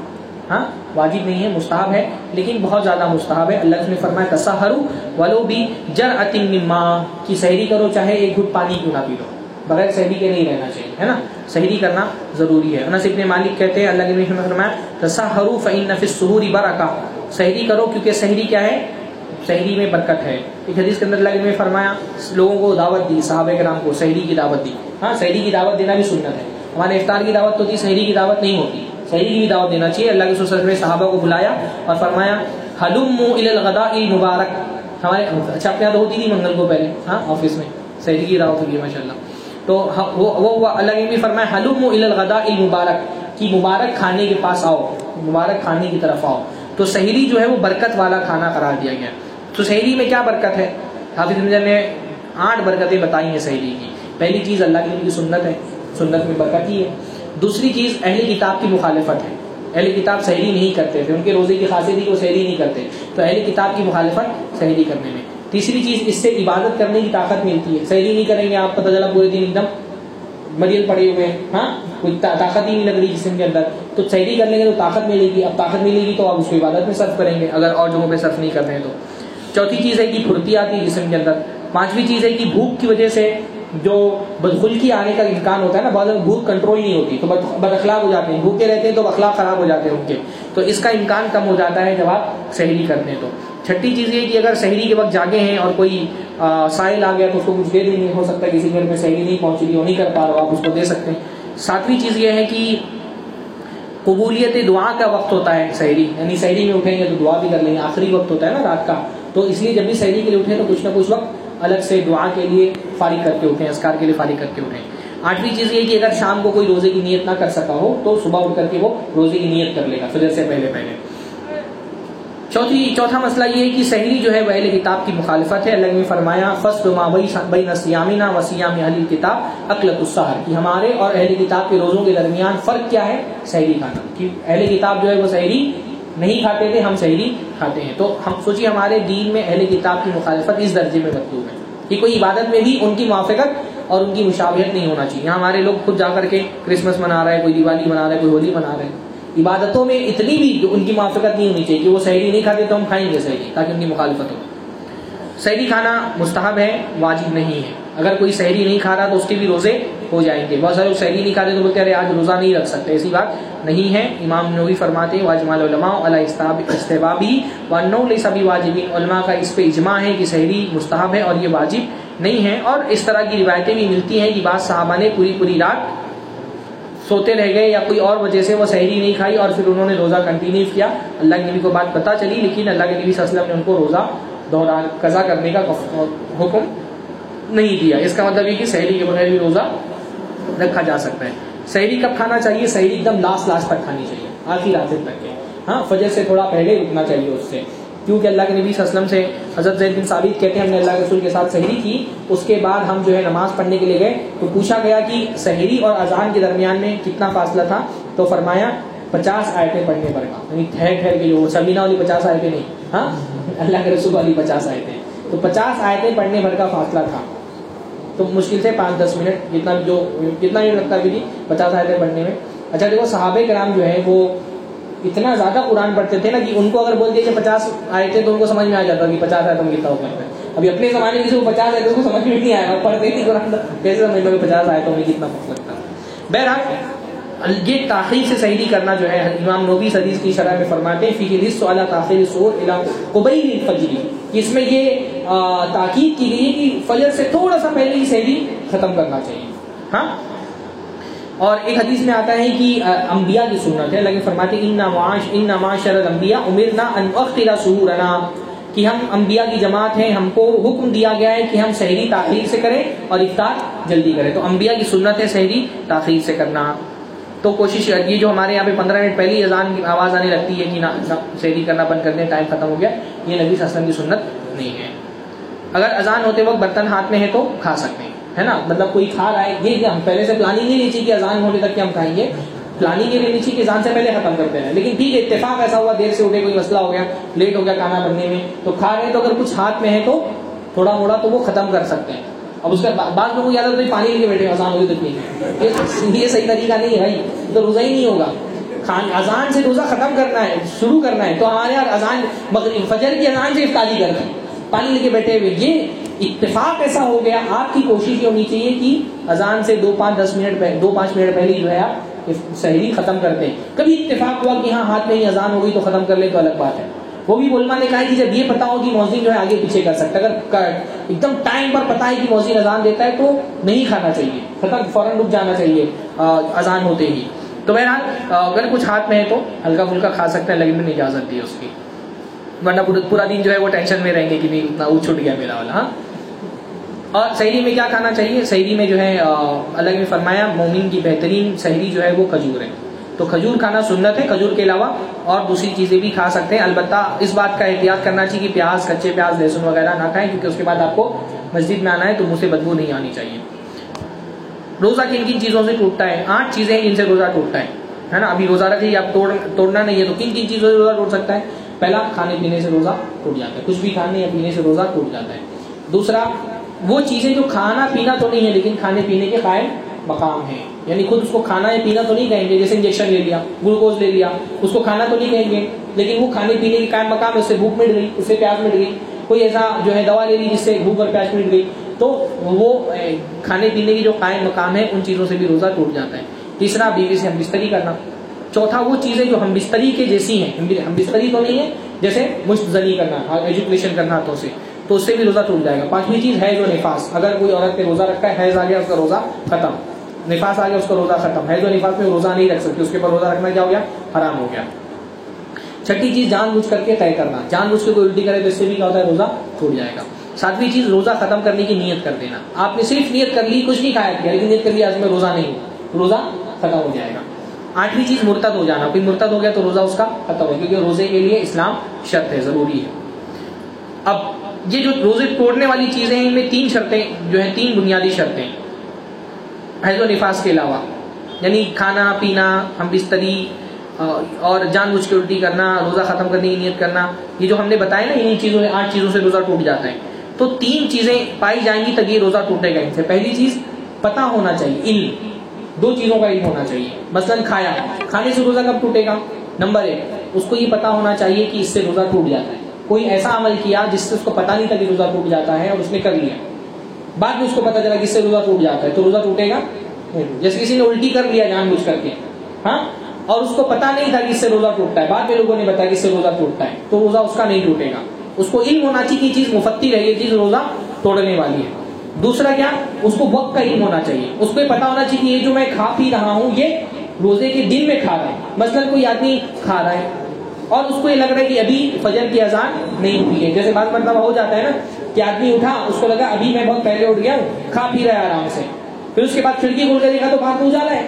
ہاں؟ واجب نہیں ہے، مستحب ہے، لیکن بہت زیادہ مستحب ہے۔ اللہ نے فرمایا تصہرو ولو بھی جر اتم ماں کی شہری کرو، چاہے ایک گھٹ پانی کیوں نہ پی لو۔ بغیر شہری کے نہیں رہنا چاہیے، ہے نا؟ شہری کرنا ضروری ہے۔ انس ابن مالک کہتے ہیں، اللہ کے نے فرمایا تصہرو فإن فی السحور برکہ۔ شہری کرو، کیونکہ شہری کیا ہے؟ شہری میں برکت ہے۔ ایک حدیث کے اندر اللہ نے فرمایا، لوگوں کو دعوت دی، صحابہ کرام کو شہری کی دعوت دی۔ ہاں شہری کی دعوت دینا بھی سنت ہے۔ ہمارے افطار کی دعوت تو تھی شہری کی دعوت نہیں ہوتی۔ شہری کی بھی دعوت دینا چاہیے۔ اللہ کے سلسلے میں صحابہ کو بلایا اور فرمایا حلم الغدا مبارک ہمارے اچھا اپنے یہاں تو ہوتی تھی منگل کو پہلے۔ ہاں آفس میں۔ شہری کی دعوت ہوگی ماشاء اللہ تو وہ اللہ نے بھی فرمایا حلم الغدا المبارک. کی مبارک کھانے کے پاس آؤ، مبارک کھانے کی طرف آؤ۔ تو شہری جو ہے وہ برکت والا کھانا قرار دیا گیا تو شہری میں کیا برکت ہے؟ حافظ نے آٹھ برکتیں بتائی ہیں شہری کی۔ پہلی چیز اللہ کی سنت ہے، سنت میں برکت ہی ہے۔ دوسری چیز اہل کتاب کی مخالفت ہے۔ اہل کتاب سہری نہیں کرتے تھے، ان کے روزے کی خاصیت تھی وہ سہری نہیں کرتے۔ تو اہل کتاب کی مخالفت سہری کرنے میں۔ تیسری چیز اس سے عبادت کرنے کی طاقت ملتی ہے۔ سہری نہیں کریں گے، آپ پتہ چلا پورے دن ایک دم مریل پڑے ہوئے ہیں ہاں؟ کوئی طاقت ہی نہیں لگ رہی جسم کے اندر۔ تو سہری کر لیں گے تو طاقت ملے گی۔ اب طاقت ملے گی تو آپ اس کو عبادت میں صرف کریں گے۔ اگر اور جگہوں پہ صرف نہیں کرتے ہیں تو۔ چوتھی چیز ہے کہ پھرتی آتی ہے جسم کے اندر۔ پانچویں چیز ہے کہ بھوک کی وجہ سے جو بدخلکی آنے کا امکان ہوتا ہے نا، بعض بھوک کنٹرول نہیں ہوتی، تو بد اخلاق ہو جاتے ہیں۔ بھوکے رہتے ہیں تو اخلاق خراب ہو جاتے ہیں ان کے تو اس کا امکان کم ہو جاتا ہے جب آپ سہری کرتے ہیں تو۔ چھٹی چیز یہ کہ اگر سہری کے وقت جاگے ہیں اور کوئی سائل آ گیا تو اس کو کچھ دے دیں گے ہو سکتا ہے کسی گھر میں سہری نہیں پہنچ رہی ہو نہیں کر پا رہا، آپ اس کو دے سکتے ہیں۔ ساتویں چیز یہ ہے کہ قبولیت دعا کا وقت ہوتا ہے سحری یعنی سحری میں اٹھیں گے تو دعا بھی کر لیں گے، آخری وقت ہوتا ہے نا رات کا۔ تو اس لیے جب بھی سحری کے لیے اٹھیں تو کچھ نہ کچھ وقت الگ سے دعا کے لیے فارغ کر کے اٹھیں اسکار کے لیے فارغ کر کے اٹھیں۔ آٹھویں چیز یہ کہ اگر شام کو کوئی روزے کی نیت نہ کر سکا ہو تو صبح اٹھ کر کے وہ روزے کی نیت کر لے گا، فجر سے پہلے پہلے۔ چوتھی، چوتھا مسئلہ یہ ہے کہ سحری جو ہے وہ اہل کتاب کی مخالفت ہے۔ اللہ نے فرمایا، فصل ما بین سیامنا و سیام اہل کتاب اقلت السحر کہ ہمارے اور اہل کتاب کے روزوں کے درمیان فرق کیا ہے؟ سحری کھانا کہ اہل کتاب جو ہے وہ سحری نہیں کھاتے تھے، ہم سحری کھاتے ہیں۔ تو ہم سوچیے ہمارے دین میں اہل کتاب کی مخالفت اس درجے میں مطلوب ہے کہ کوئی عبادت میں بھی ان کی موافقت اور ان کی مشابہت نہیں ہونا چاہیے۔ ہمارے لوگ خود جا کر کے کرسمس منا رہے ہیں، کوئی دیوالی منا رہے ہیں، کوئی ہولی منا رہے ہیں۔ عبادتوں میں اتنی بھی ان کی موافقت نہیں ہونی چاہیے کہ وہ سحری نہیں کھاتے تو ہم کھائیں گے سحری تاکہ ان کی مخالفت ہو۔ سحری کھانا مستحب ہے، واجب نہیں ہے۔ اگر کوئی سحری نہیں کھا رہا تو اس کے بھی روزے ہو جائیں گے۔ بہت سارے لوگ سحری نہیں کھاتے تو بولتے ارے، آج روزہ نہیں رکھ سکتے۔ ایسی بات نہیں ہے۔ امام نوی فرماتے واجم العلماء علیہ استبابی و نو سبھی واجبین علماء کا اس پہ اجماع ہے کہ سحری مستحب ہے اور یہ واجب نہیں ہے۔ اور اس طرح کی روایتیں بھی ملتی ہیں کہ بعض صحابہ نے پوری پوری رات سوتے رہ گئے یا کوئی اور وجہ سے وہ سحری نہیں کھائی اور پھر انہوں نے روزہ کنٹینیو کیا۔ اللہ کے نبی کو بات پتہ چلی، لیکن اللہ کے نبی صلی اللہ علیہ وسلم نے ان کو روزہ دوہرا، قضا کرنے کا حکم نہیں دیا۔ اس کا مطلب یہ کہ سحری کے بغیر بھی روزہ رکھا جا سکتا ہے۔ سحری کب کھانا چاہیے؟ سحری ایک دم لاسٹ لاسٹ تک کھانی چاہیے، آخری رات تک کے۔ ہاں فجر سے تھوڑا پہلے رکنا چاہیے اس سے۔ کیونکہ اللہ کے نبی صلی اللہ علیہ وسلم سے حضرت زید بن ثابت کہتے ہیں، ہم نے اللہ کے رسول کے ساتھ سحری کی، اس کے بعد ہم جو ہے نماز پڑھنے کے لیے گئے۔ تو پوچھا گیا کہ سحری اور اذان کے درمیان میں کتنا فاصلہ تھا؟ تو فرمایا، پچاس آیتیں پڑھنے پر کا۔ یعنی ٹھہر ٹھہر کے جو سبینہ والی پچاس آیتیں نہیں۔ ہاں؟ اللہ کے رسول والی پچاس آیتیں۔ تو پچاس آیتیں پڑھنے بھر کا فاصلہ تھا۔ تو مشکل سے پانچ دس منٹ، جتنا جو کتنا منٹ لگتا بھی جی، تھی پچاس آیتیں پڑھنے میں۔ اچھا دیکھو، صحابہ کرام جو ہے وہ اتنا زیادہ قرآن پڑھتے تھے نا کہ ان کو اگر بول دیے کہ پچاس آئے تھے تو ان کو سمجھ میں آ جاتا کہ پچاس آئے تو کتنا ہو کرتے ابھی اپنے زمانے میں کسی کو پچاس آئے تو اس کو سمجھ میں نہیں آئے گا پڑھتے نہیں قرآن۔ کیسے سمجھ میں پچاس آئے تو ہمیں کتنا مطلب فرق لگتا بہرحال، یہ تاخیر سے سہری کرنا جو ہے، امام نوبی حدیث کی شرح میں فرماتے ہیں، فی رس والا تاخیر سور قبیل الفجری اس میں یہ تاکید کی گئی ہے کہ فجر سے تھوڑا سا پہلے ہی سہری ختم کرنا چاہیے۔ ہاں؟ اور ایک حدیث میں آتا ہے کہ انبیاء کی سنت ہے، لیکن فرماتے ان معاش ان معاشر الانبیاء، امرنا ان اختلا سحورنا کہ ہم انبیاء کی جماعت ہیں، ہم کو حکم دیا گیا ہے کہ ہم سحری تاخیر سے کریں اور افطار جلدی کریں۔ تو انبیاء کی سنت ہے سحری تاخیر سے کرنا۔ تو کوشش، یہ جو ہمارے یہاں پہ پندرہ منٹ پہلی اذان کی آواز آنے لگتی ہے کہ سحری کرنا بند کر دیں، ٹائم ختم ہو گیا، یہ نبی صلی اللہ علیہ وسلم کی سنت نہیں ہے۔ اگر اذان ہوتے وقت برتن ہاتھ میں ہے تو کھا سکتے ہیں۔ ہے نا؟ مطلب کوئی کھا رہا ہے، یہ ہم پہلے سے پلاننگ نہیں چاہیے کہ اذان ہونے تک کہ ہم کھائیں گے۔ پلاننگ یہ نہیں چاہیے کہ اذان سے پہلے ختم کرتے ہیں لیکن ٹھیک ہے، اتفاق ایسا ہوا، دیر سے اٹھے کوئی مسئلہ ہو گیا لیٹ ہو گیا کھانا بننے میں۔ تو کھا رہے ہیں تو اگر کچھ ہاتھ میں ہے تو تھوڑا موڑا تو وہ ختم کر سکتے ہیں۔ اب اس کے بعد لوگوں کو یاد ہے پانی لے کے بیٹھے اذان ہوگی تو نہیں یہ صحیح طریقہ نہیں ہے بھائی تو روزہ ہی نہیں ہوگا۔ خان اذان سے روزہ ختم کرنا ہے، شروع کرنا ہے۔ تو ہمارے یہاں اذان فجر کی اذان سے افطاری کرتے ہیں۔ پانی لے کے بیٹھے ہوئے۔ یہ اتفاق ایسا ہو گیا، آپ کی کوشش یہ ہونی چاہیے کہ اذان سے دو پانچ دس منٹ دو پانچ منٹ پہلے جو ہے آپ سہری ختم کرتے ہیں کبھی اتفاق ہوا کہ ہاں ہاتھ میں ہی اذان ہو گئی تو ختم کر لے تو الگ بات ہے۔ وہ بھی بولما نے کہا کہ جب یہ پتا ہو کہ موزین جو ہے آگے پیچھے کر سکتا اگر ایک دم ٹائم پر پتا ہے کہ موزین اذان دیتا ہے تو نہیں کھانا چاہیے ختم فوراً رک جانا چاہیے اذان ہوتے ہی۔ تو بہرحال اگر کچھ ہاتھ میں ہے تو ہلکا پھلکا کھا سکتے ہیں لیکن میں اجازت دی اس کی۔ ورنہ پورا دن جو ہے وہ ٹینشن میں رہیں گے کہ نہیں، اتنا وہ چھٹ گیا میرا والا ہاں؟ اور سحری میں کیا کھانا چاہیے؟ سحری میں جو ہے اللہ نے فرمایا، مومن کی بہترین سحری جو ہے وہ کھجور ہے۔ تو کھجور کھانا سنت ہے، کھجور کے علاوہ اور دوسری چیزیں بھی کھا سکتے ہیں۔ البتہ اس بات کا احتیاط کرنا چاہیے کہ پیاز، کچے پیاز، لہسن وغیرہ نہ کھائیں، کیونکہ اس کے بعد آپ کو مسجد میں آنا ہے تو منہ سے بدبو نہیں آنی چاہیے۔ روزہ کن کن چیزوں سے ٹوٹتا ہے؟ آٹھ چیزیں جن سے روزہ ٹوٹتا ہے نا؟ ابھی روزہ رکھیے آپ توڑ توڑنا نہیں ہے تو کن کن چیزوں سے روزہ ٹوٹ سکتا ہے؟ پہلا کھانے پینے سے روزہ ٹوٹ جاتا ہے، کچھ بھی کھانے یا پینے سے روزہ ٹوٹ جاتا ہے۔ دوسرا، وہ چیزیں جو کھانا پینا تو نہیں ہے لیکن کھانے پینے کے قائم مقام ہے یعنی خود اس کو کھانا یا پینا تو نہیں کہیں گے، جیسے انجیکشن لے لیا، گلوکوز لے لیا، اس کو کھانا تو نہیں کہیں گے، لیکن وہ کھانے پینے کے قائم مقام ہے اس سے بھوک مٹ گئی، اس سے پیاس مٹ گئی، کوئی ایسا جو ہے دوا لے لی جس سے بھوک اور پیاس مٹ گئی، تو وہ کھانے پینے کی جو قائم مقام ہے ان چیزوں سے بھی روزہ ٹوٹ جاتا ہے۔ تیسرا، بیوی سے ہم بستری کرنا۔ چوتھا وہ چیزیں جو ہم بستری کے جیسی ہیں۔ ہم بستری تو نہیں ہے جیسے مشت زنی کرنا، ایجوکیشن کرنا ہاتھوں سے تو اس سے بھی روزہ ٹوٹ جائے گا۔ پانچویں چیز ہے جو نفاس۔ اگر کوئی عورت پہ روزہ رکھتا ہے، حیض آ گیا، اس کا روزہ ختم۔ نفاس آ گیا، اس کا روزہ ختم۔ ہے جو نفاس میں روزہ نہیں رکھ سکتی اس کے اوپر روزہ رکھنا کیا ہو گیا؟ حرام ہو گیا۔ چھٹی چیز، جان بوجھ کر کے طے کرنا۔ جان بوجھ کے کوئی الٹی کرے تو اس سے بھی کیا ہوتا ہے؟ روزہ ٹوٹ جائے گا۔ ساتویں چیز، روزہ ختم کرنے کی نیت کر دینا۔ آپ نے صرف نیت کر لی، کچھ نہیں کھایا کیا، لیکن نیت کر لی، آج میں روزہ نہیں ہوں۔ روزہ ختم ہو جائے گا۔ آٹھویں چیز مرتد ہو جانا۔ کوئی مرتد ہو گیا تو روزہ اس کا ختم ہو کیونکہ روزے کے لیے اسلام شرط ہے، ضروری ہے۔ اب یہ جو روزے توڑنے والی چیزیں ہیں، ان میں تین شرطیں جو ہیں، تین بنیادی شرطیں۔ حیض و نفاس کے علاوہ یعنی کھانا، پینا، ہم بستری اور جان بوجھ کے الٹی کرنا، روزہ ختم کرنے کی نیت کرنا، یہ جو ہم نے بتایا نا انہیں چیزوں سے آٹھ چیزوں سے روزہ ٹوٹ جاتا ہے۔ تو تین چیزیں پائی جائیں گی تب یہ روزہ ٹوٹے گا ان سے۔ پہلی چیز پتا ہونا چاہیے، علم۔ دو چیزوں کا علم ہونا چاہیے۔ مثلا کھایا، کھانے سے روزہ کب ٹوٹے گا؟ نمبر ایک، اس کو یہ پتا ہونا چاہیے کہ اس سے روزہ ٹوٹ جاتا ہے۔ کوئی ایسا عمل کیا جس سے اس کو پتا نہیں تھا کہ روزہ ٹوٹ جاتا ہے اور اس نے کر لیا۔ بعد میں اس کو پتا چلا کہ اس سے روزہ ٹوٹ جاتا ہے، تو روزہ ٹوٹے گا؟ جیسے کسی نے الٹی کر لیا جان بوجھ کر کے ہاں؟ اور اس کو پتا نہیں تھا کہ اس سے روزہ ٹوٹتا ہے۔ بعد میں لوگوں نے بتایا کہ اس سے روزہ ٹوٹتا ہے، تو روزہ اس کا نہیں ٹوٹے گا۔ اس کو علم ہونا چاہیے کہ چیز مفتی رہے یہ چیز روزہ توڑنے والی ہے۔ دوسرا کیا؟ اس کو وقت کا علم ہونا چاہیے۔ اس کو پتا ہونا چاہیے کہ یہ جو میں کھا پی رہا ہوں، یہ روزے کے دن میں کھا رہا ہے۔ مثلا کوئی آدمی کھا رہا ہے اور اس کو یہ لگ رہا ہے کہ ابھی فجر کی اذان نہیں ہوئی ہے۔ جیسے بات مرتبہ ہو جاتا ہے نا کہ آدمی اٹھا، اس کو لگا ابھی میں بہت پہلے اٹھ گیا ہوں، کھا پی رہا ہے آرام سے۔ پھر اس کے بعد کھڑکی کھول کے دیکھا تو باہر اجالا ہے۔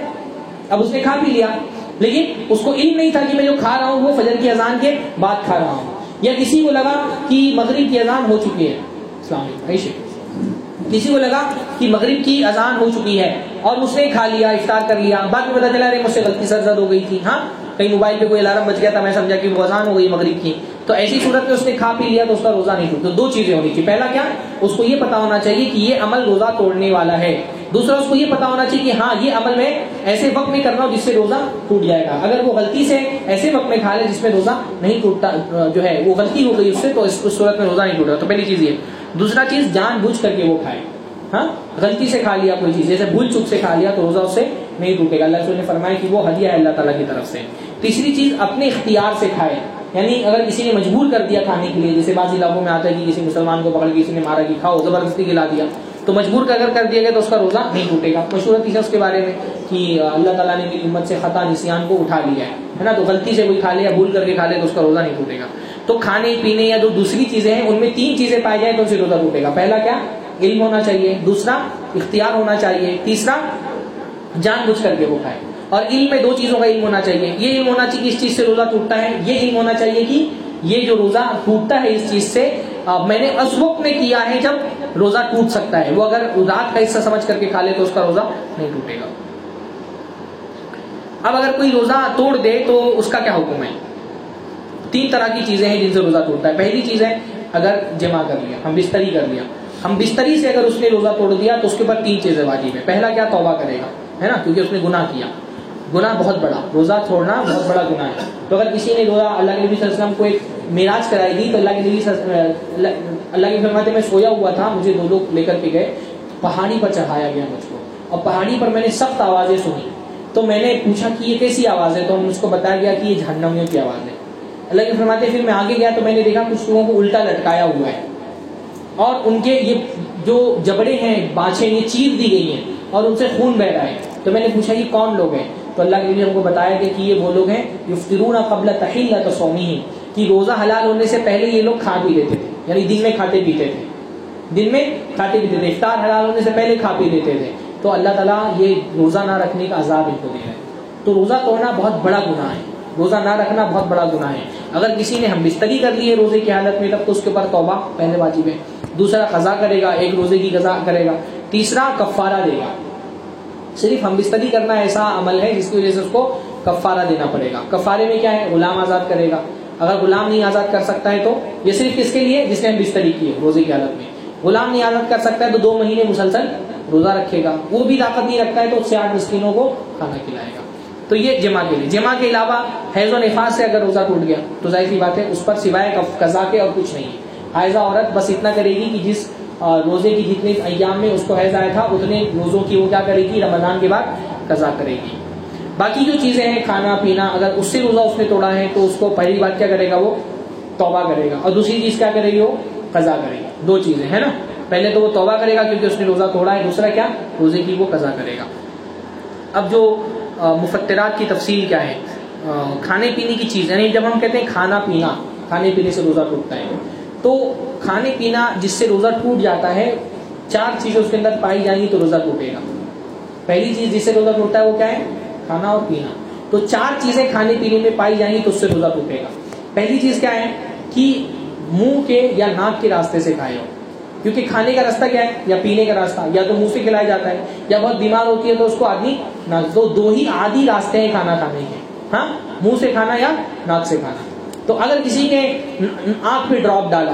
اب اس نے کھا پی لیا۔ لیکن اس کو علم نہیں تھا کہ میں جو کھا رہا ہوں وہ فجر کی اذان کے بعد کھا رہا ہوں۔ یا کسی کو لگا کہ مغرب کی اذان ہو چکی ہے۔ السلام علیکم۔ کسی کو لگا کہ مغرب کی اذان ہو چکی ہے اور اس نے کھا لیا، افطار کر لیا۔ بعد میں پتا چلا رہے مجھ سے غلطی سرزد ہو گئی تھی۔ ہاں؟ کہیں موبائل پہ کوئی الارم بچ گیا تھا، میں سمجھا کہ وہ اذان ہو گئی مغرب کی۔ تو ایسی صورت میں اس نے کھا پی لیا تو اس کا روزہ نہیں ٹوٹتا دو چیزیں ہونی چاہیے۔ پہلا کیا؟ اس کو یہ پتا ہونا چاہیے کہ یہ عمل روزہ توڑنے والا ہے۔ دوسرا اس کو یہ پتا ہونا چاہیے کہ ہاں یہ عمل میں ایسے وقت میں کرنا ہو جس سے روزہ ٹوٹ جائے گا۔ اگر وہ غلطی سے ایسے وقت میں کھا لے جس میں روزہ نہیں ٹوٹتا جو ہے، وہ غلطی ہو گئی اس سے، تو اس صورت میں روزہ نہیں ٹوٹا تو پہلی چیز یہ۔ دوسرا چیز، جان بوجھ کر کے وہ کھائے۔ ہاں؟ غلطی سے کھا لیا کوئی چیز، جیسے بھول چک سے کھا لیا تو روزہ اس سے نہیں ٹوٹے گا۔ اللہ نے فرمایا کہ وہ ہدیہ ہے اللہ تعالیٰ کی طرف سے۔ تیسری چیز، اپنے اختیار سے کھائے۔ یعنی اگر کسی نے مجبور کر دیا کھانے کے لیے، جیسے بعض علاقوں میں آتا ہے کہ کسی مسلمان کو پکڑ کے کسی نے مارا کہ کھاؤ، زبردستی کھلا دیا۔ تو مجبور اگر کر دیا گیا تو اس کا روزہ نہیں ٹوٹے گا۔ مشہور ہے اس کے بارے میں کہ اللہ تعالیٰ نے میری امت سے خطا نسیان کو اٹھا لیا ہے نا؟ تو غلطی سے کوئی کھا لے یا بھول کر کے کھا لے تو اس کا روزہ نہیں ٹوٹے گا۔ تو کھانے، پینے یا جو دوسری چیزیں ہیں، ان میں تین چیزیں پائی جائیں تو اسے روزہ ٹوٹے گا۔ پہلا کیا؟ علم ہونا چاہیے۔ دوسرا، اختیار ہونا چاہیے۔ تیسرا، جان بوجھ کر کے وہ کھائے۔ اور علم میں دو چیزوں کا علم ہونا چاہیے۔ یہ علم ہونا چاہیے کہ اس چیز سے روزہ ٹوٹتا ہے، یہ علم ہونا چاہیے کہ یہ جو روزہ ٹوٹتا ہے اس چیز سے میں نے اس وقت میں کیا ہے جب روزہ ٹوٹ سکتا ہے۔ وہ اگر رات کا حصہ سمجھ کر کے کھا لے تو اس کا روزہ نہیں ٹوٹے گا۔ اب اگر کوئی روزہ توڑ دے تو اس کا کیا حکم ہے؟ تین طرح کی چیزیں ہیں جن سے روزہ ٹوٹتا ہے۔ پہلی چیز ہے اگر جمع کر لیا، ہم بستری کر لیا۔ ہم بستری سے اگر اس نے روزہ توڑ دیا تو اس کے اوپر تین چیزیں واجب ہے پہلا کیا؟ توبہ کرے گا، ہے نا؟ کیونکہ اس نے گناہ کیا۔ گناہ بہت بڑا۔ روزہ چھوڑنا بہت بڑا گناہ ہے۔ تو اگر کسی نے روزہ اللہ کے نبی صلی اللہ علیہ وسلم کو ایک میراج کرائی دی تو اللہ کے نبی اللہ کے فرماتے میں سویا ہوا تھا، مجھے دو لوگ لے کر کے گئے، پہاڑی پر چڑھایا گیا مجھ کو۔ اور پہاڑی پر میں نے سخت آوازیں سنی۔ تو میں نے پوچھا کہ یہ کیسی آواز ہے؟ تو مجھ کو بتایا گیا کہ یہ جھنڈمیوں کی آواز ہے۔ اللہ کے فرماتے پھر میں آگے گیا تو میں نے دیکھا کچھ لوگوں کو الٹا لٹکایا ہوا ہے۔ اور ان کے یہ جو جبڑے ہیں، بانچیں، یہ چیر دی گئی ہیں اور ان سے خون بہ رہا ہے۔ تو میں نے پوچھا، یہ کون لوگ ہیں؟ تو اللہ کے لیے ہم کو بتایا گیا کہ یہ وہ لوگ ہیں یفترون قبل تحیل تو سومی کہ روزہ حلال ہونے سے پہلے یہ لوگ کھا پی لیتے تھے یعنی دن میں کھاتے پیتے تھے۔ دن میں کھاتے پیتے تھے، افطار حلال ہونے سے پہلے کھا پی لیتے تھے۔ تو اللہ تعالیٰ یہ روزہ نہ رکھنے کا عذاب ان کو دے رہا ہے۔ تو روزہ توڑنا بہت بڑا گناہ ہے۔ روزہ نہ رکھنا بہت بڑا گناہ ہے۔ اگر کسی نے ہم بستری کر لی ہے روزے کی حالت میں، تب تو اس کے اوپر توبہ پہلے واجب ہے۔ دوسرا، قضا کرے گا، ایک روزے کی قضا کرے گا۔ تیسرا، کفارہ دے گا۔ صرف ہم بستری کرنا ایسا عمل ہے جس کی وجہ سے اس کو کفارہ دینا پڑے گا۔ کفارے میں کیا ہے؟ غلام آزاد کرے گا۔ اگر غلام نہیں آزاد کر سکتا ہے تو یہ صرف کس کے لیے؟ جس نے ہم بستری کی ہے، روزے کی حالت میں۔ غلام نہیں آزاد کر سکتا ہے تو دو مہینے مسلسل روزہ رکھے گا۔ وہ بھی طاقت نہیں رکھتا ہے تو اس سے آٹھ مسکینوں کو کھانا کھلائے گا۔ تو یہ جمع کے لیے۔ جمع کے علاوہ حیض و نفاذ سے اگر روزہ ٹوٹ گیا، تو ظاہر سی بات ہے، اس پر سوائے قزا کے اور کچھ نہیں۔ ہے حائضہ عورت بس اتنا کرے گی کہ جس روزے کی جتنے ایام میں اس کو حیض آیا تھا، اتنے روزوں کی وہ کیا کرے گی؟ رمضان کے بعد قضا کرے گی۔ باقی جو چیزیں ہیں، کھانا، پینا، اگر اس سے روزہ اس نے توڑا ہے تو اس کو پہلی بات کیا کرے گا؟ وہ توبہ کرے گا۔ اور دوسری چیز کیا کرے گی؟ وہ قضا کرے گی دو چیزیں، ہے نا؟ پہلے تو وہ توبہ کرے گا کیونکہ اس نے روزہ توڑا ہے، دوسرا کیا؟ روزے کی وہ قضا کرے گا۔ اب جو مفترات کی تفصیل کیا ہے؟ کھانے پینے کی چیز یعنی جب ہم کہتے ہیں کھانا پینا، کھانے پینے سے روزہ ٹوٹتا ہے، تو کھانے پینا جس سے روزہ ٹوٹ جاتا ہے، چار چیزیں اس کے اندر پائی جائیں گی تو روزہ ٹوٹے گا۔ پہلی چیز جس سے روزہ ٹوٹتا ہے وہ کیا ہے؟ کھانا اور پینا۔ تو چار چیزیں کھانے پینے میں پائی جائیں گی تو اس سے روزہ ٹوٹے گا۔ پہلی چیز کیا ہے؟ کہ منہ کے یا ناک کے راستے سے کھائے۔ ہو کیونکہ کھانے کا راستہ کیا ہے؟ یا پینے کا راستہ۔ یا تو منہ سے کھلایا جاتا ہے، یا بہت بیمار ہوتی ہے تو اس کو آدمی دو دو ہی آدھی راستے ہیں کھانا کھانے کے۔ ہاں؟ منہ سے کھانا یا ناک سے کھانا۔ تو اگر کسی نے آنکھ میں ڈراپ ڈالا،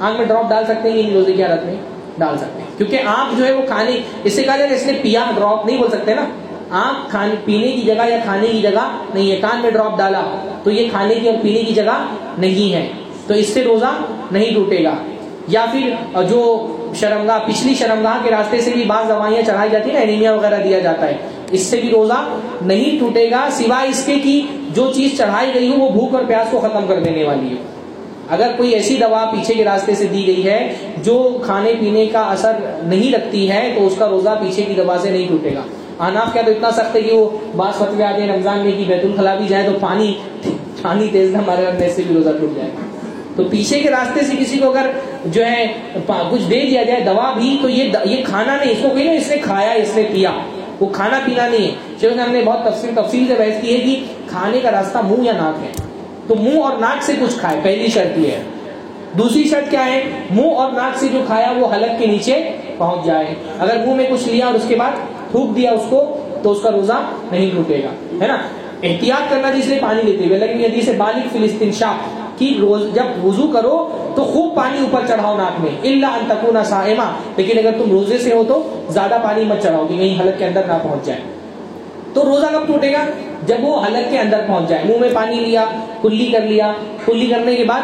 آنکھ میں ڈراپ ڈال سکتے ہیں یعنی روزے کی حالت میں ڈال سکتے ہیں۔ کیونکہ آنکھ جو ہے وہ کھانے اس سے کہا جائے اس نے پیا ڈراپ نہیں بول سکتے نا۔ آنکھ کھانے، پینے کی جگہ یا کھانے کی جگہ نہیں ہے۔ کان میں ڈراپ ڈالا تو یہ کھانے کی اور پینے کی جگہ نہیں ہے۔ تو اس سے روزہ نہیں ٹوٹے گا۔ یا پھر جو شرمگاہ، پچھلی شرمگاہ کے راستے سے بھی بعض دوائیاں چڑھائی جاتی ہیں اینیمیا وغیرہ دیا جاتا ہے۔ اس سے بھی روزہ نہیں ٹوٹے گا، سوائے اس کے کی جو چیز چڑھائی گئی ہو، وہ بھوک اور پیاس کو ختم کر دینے والی ہے۔ اگر کوئی ایسی دوا پیچھے کے راستے سے دی گئی ہے جو کھانے، پینے کا اثر نہیں رکھتی ہے، تو اس کا روزہ پیچھے کی دوا سے نہیں ٹوٹے گا۔ اناف کیا تو اتنا سخت ہے کہ وہ بعض فتوے آتے ہیں رمضان میں کہ بیت الخلا بھی جائے تو پانی پانی تیز نہ مارے اور سے بھی روزہ ٹوٹ جائے۔ گا تو پیچھے کے راستے سے کسی کو اگر جو ہے کچھ دے دیا جائے دوا بھی، تو یہ یہ کھانا نہیں، اس کو کہیں اس نے کھایا، اس نے پیا۔ وہ کھانا پینا نہیں ہے۔ چلو ہم نے بہت تفصیل تفصیل سے بحث کی ہے کہ کھانے کا راستہ منہ یا ناک ہے۔ تو منہ اور ناک سے کچھ کھائے، پہلی شرط یہ ہے۔ دوسری شرط کیا ہے؟ منہ اور ناک سے جو کھایا وہ حلق کے نیچے پہنچ جائے۔ اگر منہ میں کچھ لیا اور اس کے بعد تھوک دیا اس کو تو اس کا روزہ نہیں ٹوٹے گا، ہے نا؟ احتیاط کرنا جس لیے پانی لیتے ہوئے، لیکن حدیث بالغ فلسطین شاہ کی روز جب وضو کرو تو خوب پانی اوپر چڑھاؤ ناک میں اللہ ان تکونا صائمہ لیکن اگر تم روزے سے ہو تو زیادہ پانی مت چڑھاؤ کہ کہیں حلق کے اندر نہ پہنچ جائے۔ تو روزہ کب ٹوٹے گا؟ جب وہ حلق کے اندر پہنچ جائے، منہ میں پانی لیا، کلی کر لیا، کلی کرنے کے بعد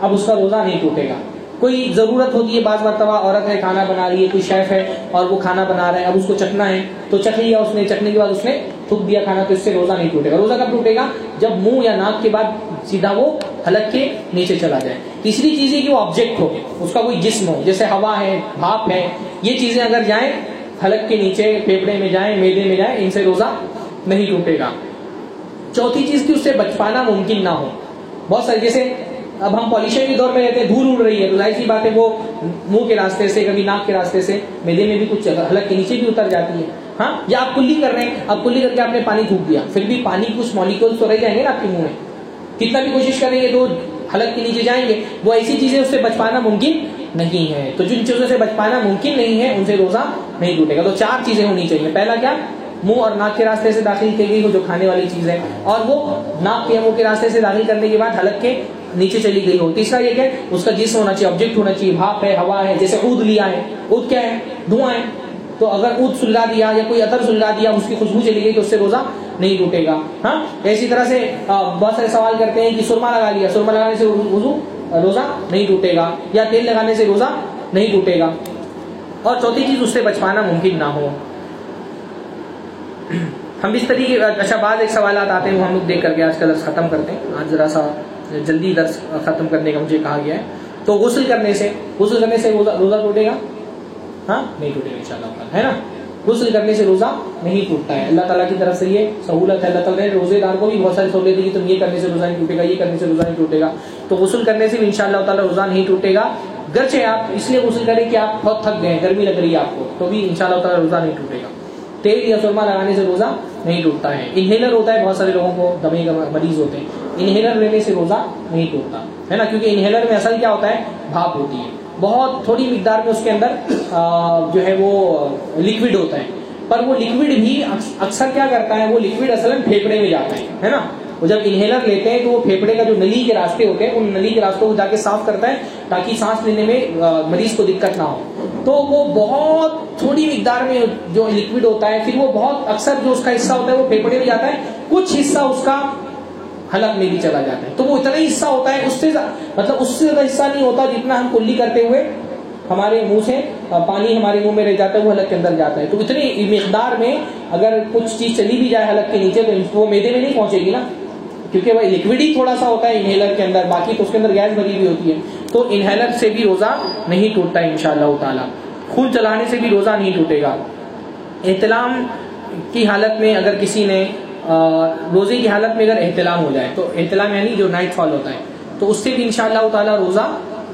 اب اس کا روزہ نہیں ٹوٹے گا۔ کوئی ضرورت ہوتی ہے، بعض مرتبہ عورت ہے، کھانا بنا رہی ہے، کوئی شیف ہے اور وہ کھانا بنا رہا ہے، اب اس کو چکھنا ہے، تو چکھ لیا اس نے، چکھنے کے بعد اس نے تھک دیا کھانا، تو اس سے روزہ نہیں ٹوٹے گا۔ روزہ کب ٹوٹے گا؟ جب منہ یا ناک کے بعد سیدھا وہ حلق کے نیچے چلا جائے۔ تیسری چیز یہ کہ وہ آبجیکٹ ہو، اس کا کوئی جسم ہو، جیسے ہوا ہے، بھاپ ہے، یہ چیزیں اگر جائیں، حلق کے نیچے پھیپڑے میں جائیں، میدے میں جائیں، ان سے روزہ نہیں ٹوٹے گا۔ چوتھی چیز کی اس سے بچ پانا ممکن نہ ہو۔ بہت ساری، جیسے اب ہم پالیشن کے دور میں رہتے ہیں، دھول اڑ رہی ہے، تو ظاہر سی بات ہے وہ منہ کے راستے سے، کبھی ناک کے راستے سے میدے میں بھی کچھ حلق کے نیچے بھی اتر جاتی ہے۔ ہاں یا آپ کلی کر رہے ہیں اب کلی کر کے آپ نے پانی تھوک دیا، پھر بھی پانی کچھ مالیکول تو رہ جائیں گے نا آپ کے منہ میں۔ کتنا بھی کوشش کریں گے تو حلق کے نیچے جائیں گے۔ وہ ایسی چیزیں اس سے بچ پانا ممکن نہیں ہے۔ تو جن چیزوں سے بچ پانا ممکن نہیں ہے، ان سے روزہ نہیں ٹوٹے گا۔ تو چار چیزیں ہونی چاہیے۔ پہلا کیا؟ منہ اور ناک کے راستے سے داخل کی گئی ہو جو کھانے والی چیز ہے۔ اور وہ ناک کے منہ کے راستے سے داخل کرنے کے بعد حلق کے نیچے چلی گئی ہو۔ تیسرا یہ کہ اس کا جسم ہونا چاہیے آبجیکٹ ہونا چاہیے۔ بھاپ ہے، ہوا ہے، جیسے اود لیا ہے۔ اود کیا ہے؟ دھواں ہے۔ تو اگر اود سلگا دیا یا کوئی اتر سلگا دیا، اس کی خوشبو چلی گئی تو اس سے روزہ نہیں ٹوٹے گا۔ ہاں؟ اسی طرح سے بہت سارے سوال کرتے ہیں کہ سرما لگا لیا، سرما لگانے سے وضو روزہ نہیں ٹوٹے گا یا تیل لگانے سے روزہ نہیں ٹوٹے گا۔ اور چوتھی چیز، اس سے بچ پانا ممکن نہ ہو۔ ہم اس طریقے اچھا بعد ایک سوالات آتے ہیں، وہ ہم لوگ دیکھ کر کے آج کا درس ختم کرتے ہیں۔ آج ذرا سا جلدی درس ختم کرنے کا مجھے کہا گیا ہے۔ تو غسل کرنے سے، غسل کرنے سے روزہ ٹوٹے گا؟ ہاں؟ نہیں ٹوٹے گا ان شاء اللہ ہے نا؟ غسل کرنے سے روزہ نہیں ٹوٹتا ہے۔ اللہ تعالیٰ کی طرف سے یہ سہولت ہے۔ اللہ تعالیٰ نے روزے دار کو بھی بہت ساری سہولت دی کہ تم یہ کرنے سے روزہ نہیں ٹوٹے گا، یہ کرنے سے روزہ نہیں ٹوٹے گا۔ تو غسل کرنے سے بھی ان شاء اللہ تعالیٰ روزہ نہیں ٹوٹے گا۔ گرچہ آپ اس لیے غسل کریں کہ آپ بہت تھک گئے گرمی لگ رہی ہے آپ کو، تو بھی ان شاء اللہ تعالیٰ روزہ نہیں ٹوٹے گا۔ تیل یا سرما لگانے سے روزہ نہیں ٹوٹتا ہے۔ انہیلر ہوتا ہے، بہت سارے لوگوں کو دمے کا مریض ہوتے ہیں۔ انہیلر لینے سے روزہ نہیں ٹوٹتا ہے نا کیونکہ انہیلر میں اصل کیا ہوتا ہے بھاپ ہوتی ہے بہت تھوڑی مقدار میں اس کے اندر جو ہے وہ لکوڈ ہوتا ہے پر وہ لکوڈ بھی اکثر کیا کرتا ہے وہ لکوڈ اصل پھیپڑے میں جاتا ہے ہے نا وہ جب انہیلر لیتے ہیں تو وہ پھیپڑے کا جو نلی کے راستے ہوتے ہیں ان نلی کے راستوں کو جا کے صاف کرتا ہے تاکہ سانس لینے میں مریض کو دقت نہ ہو تو وہ بہت تھوڑی مقدار میں جو لکوڈ ہوتا ہے پھر وہ بہت اکثر جو اس کا حصہ ہوتا ہے وہ پھیپڑے میں جاتا ہے کچھ حصہ اس کا حلق میں بھی چلا جاتا ہے۔ تو وہ اتنا ہی حصہ ہوتا ہے، اس سے مطلب اس سے زیادہ حصہ نہیں ہوتا جتنا ہم کلی کرتے ہوئے ہمارے منہ سے پانی ہمارے منہ میں رہ جاتا ہے، وہ حلق کے اندر جاتا ہے۔ تو اتنی مقدار میں اگر کچھ چیز چلی بھی جائے حلق کے نیچے، تو وہ میدے میں نہیں پہنچے گی نا۔ کیونکہ وہ لکوڈ ہی تھوڑا سا ہوتا ہے انہیلر کے اندر، باقی تو اس کے اندر گیس بھری بھی ہوتی ہے۔ تو انہیلر سے بھی روزہ نہیں ٹوٹتا ہے ان شاء اللہ تعالیٰ۔ خون چلانے سے بھی روزہ نہیں ٹوٹے گا۔ احتلام کی حالت میں اگر کسی نے روزے کی حالت میں اگر احتلام ہو جائے، تو احتلام یعنی جو نائٹ فال ہوتا ہے، تو اس سے بھی ان شاء اللہ روزہ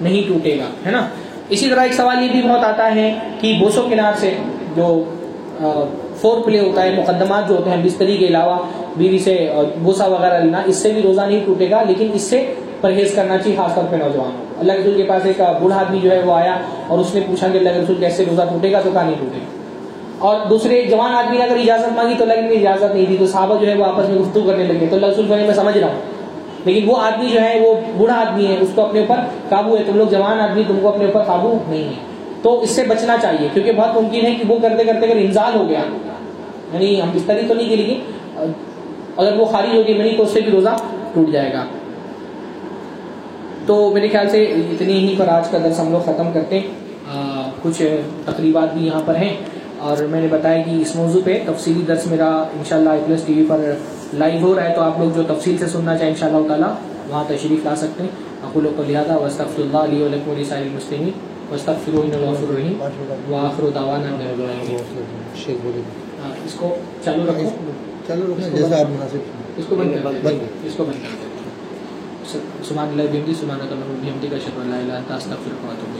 نہیں ٹوٹے گا، ہے نا؟ اسی طرح ایک سوال یہ بھی بہت آتا ہے کہ بوسو کنار سے جو فور پلے ہوتا ہے، مقدمات جو ہوتے ہیں، بستری کے علاوہ بیوی سے بوسا وغیرہ لینا، اس سے بھی روزہ نہیں ٹوٹے گا، لیکن اس سے پرہیز کرنا چاہیے، خاص طور پہ نوجوان۔ اللہ کے رسول کے پاس ایک بوڑھا آدمی جو ہے وہ آیا اور اس نے پوچھا کہ اللہ کے رسول کیسے روزہ ٹوٹے گا، تو کہاں نہیں ٹوٹے گا۔ اور دوسرے جوان آدمی نے اگر اجازت مانگی تو اللہ نے اجازت نہیں دی، تو صحابہ جو ہے وہ آپس میں گفتگو کرنے لگے۔ تو اللہ رسول میں سمجھ رہا ہوں۔ لیکن وہ آدمی جو ہے، وہ بوڑھا آدمی ہے، اس کو اپنے اوپر قابو ہے۔ تم لوگ جوان آدمی، تم کو اپنے اوپر قابو نہیں ہے۔ تو اس سے بچنا چاہیے، کیونکہ بہت ممکن ہے کہ وہ کرتے کرتے اگر انزال ہو گیا۔ یعنی ہم بستری تو نہیں کی لیکن اگر وہ خارج ہوگی نہیں تو اس سے بھی روزہ ٹوٹ جائے گا۔ تو میرے خیال سے اتنی ہی پر آج کا درس ہم لوگ ختم کرتے کچھ تقریبات بھی یہاں پر ہیں۔ اور میں نے بتایا کہ اس موضوع پہ تفصیلی درس میرا انشاءاللہ شاء اللہ ٹی وی پر لائیو ہو رہا ہے تو آپ لوگ جو تفصیل سے سننا چاہیں ان شاء اللہ تعالیٰ وہاں تشریف لا سکتے ہیں۔ اقول کو لہٰذا وسطف اللہ علیہ علیہ سائل مسلم وسطف الرحیم۔ وآخر دعوانا اس کو چالو رکھو۔ چلو آپ مناسب اس کو بند کر اس کو بند کر سبحان اللہ بحمدی سبحان اللہ بحمدی کا شکر اللہ استغفرک و اتوب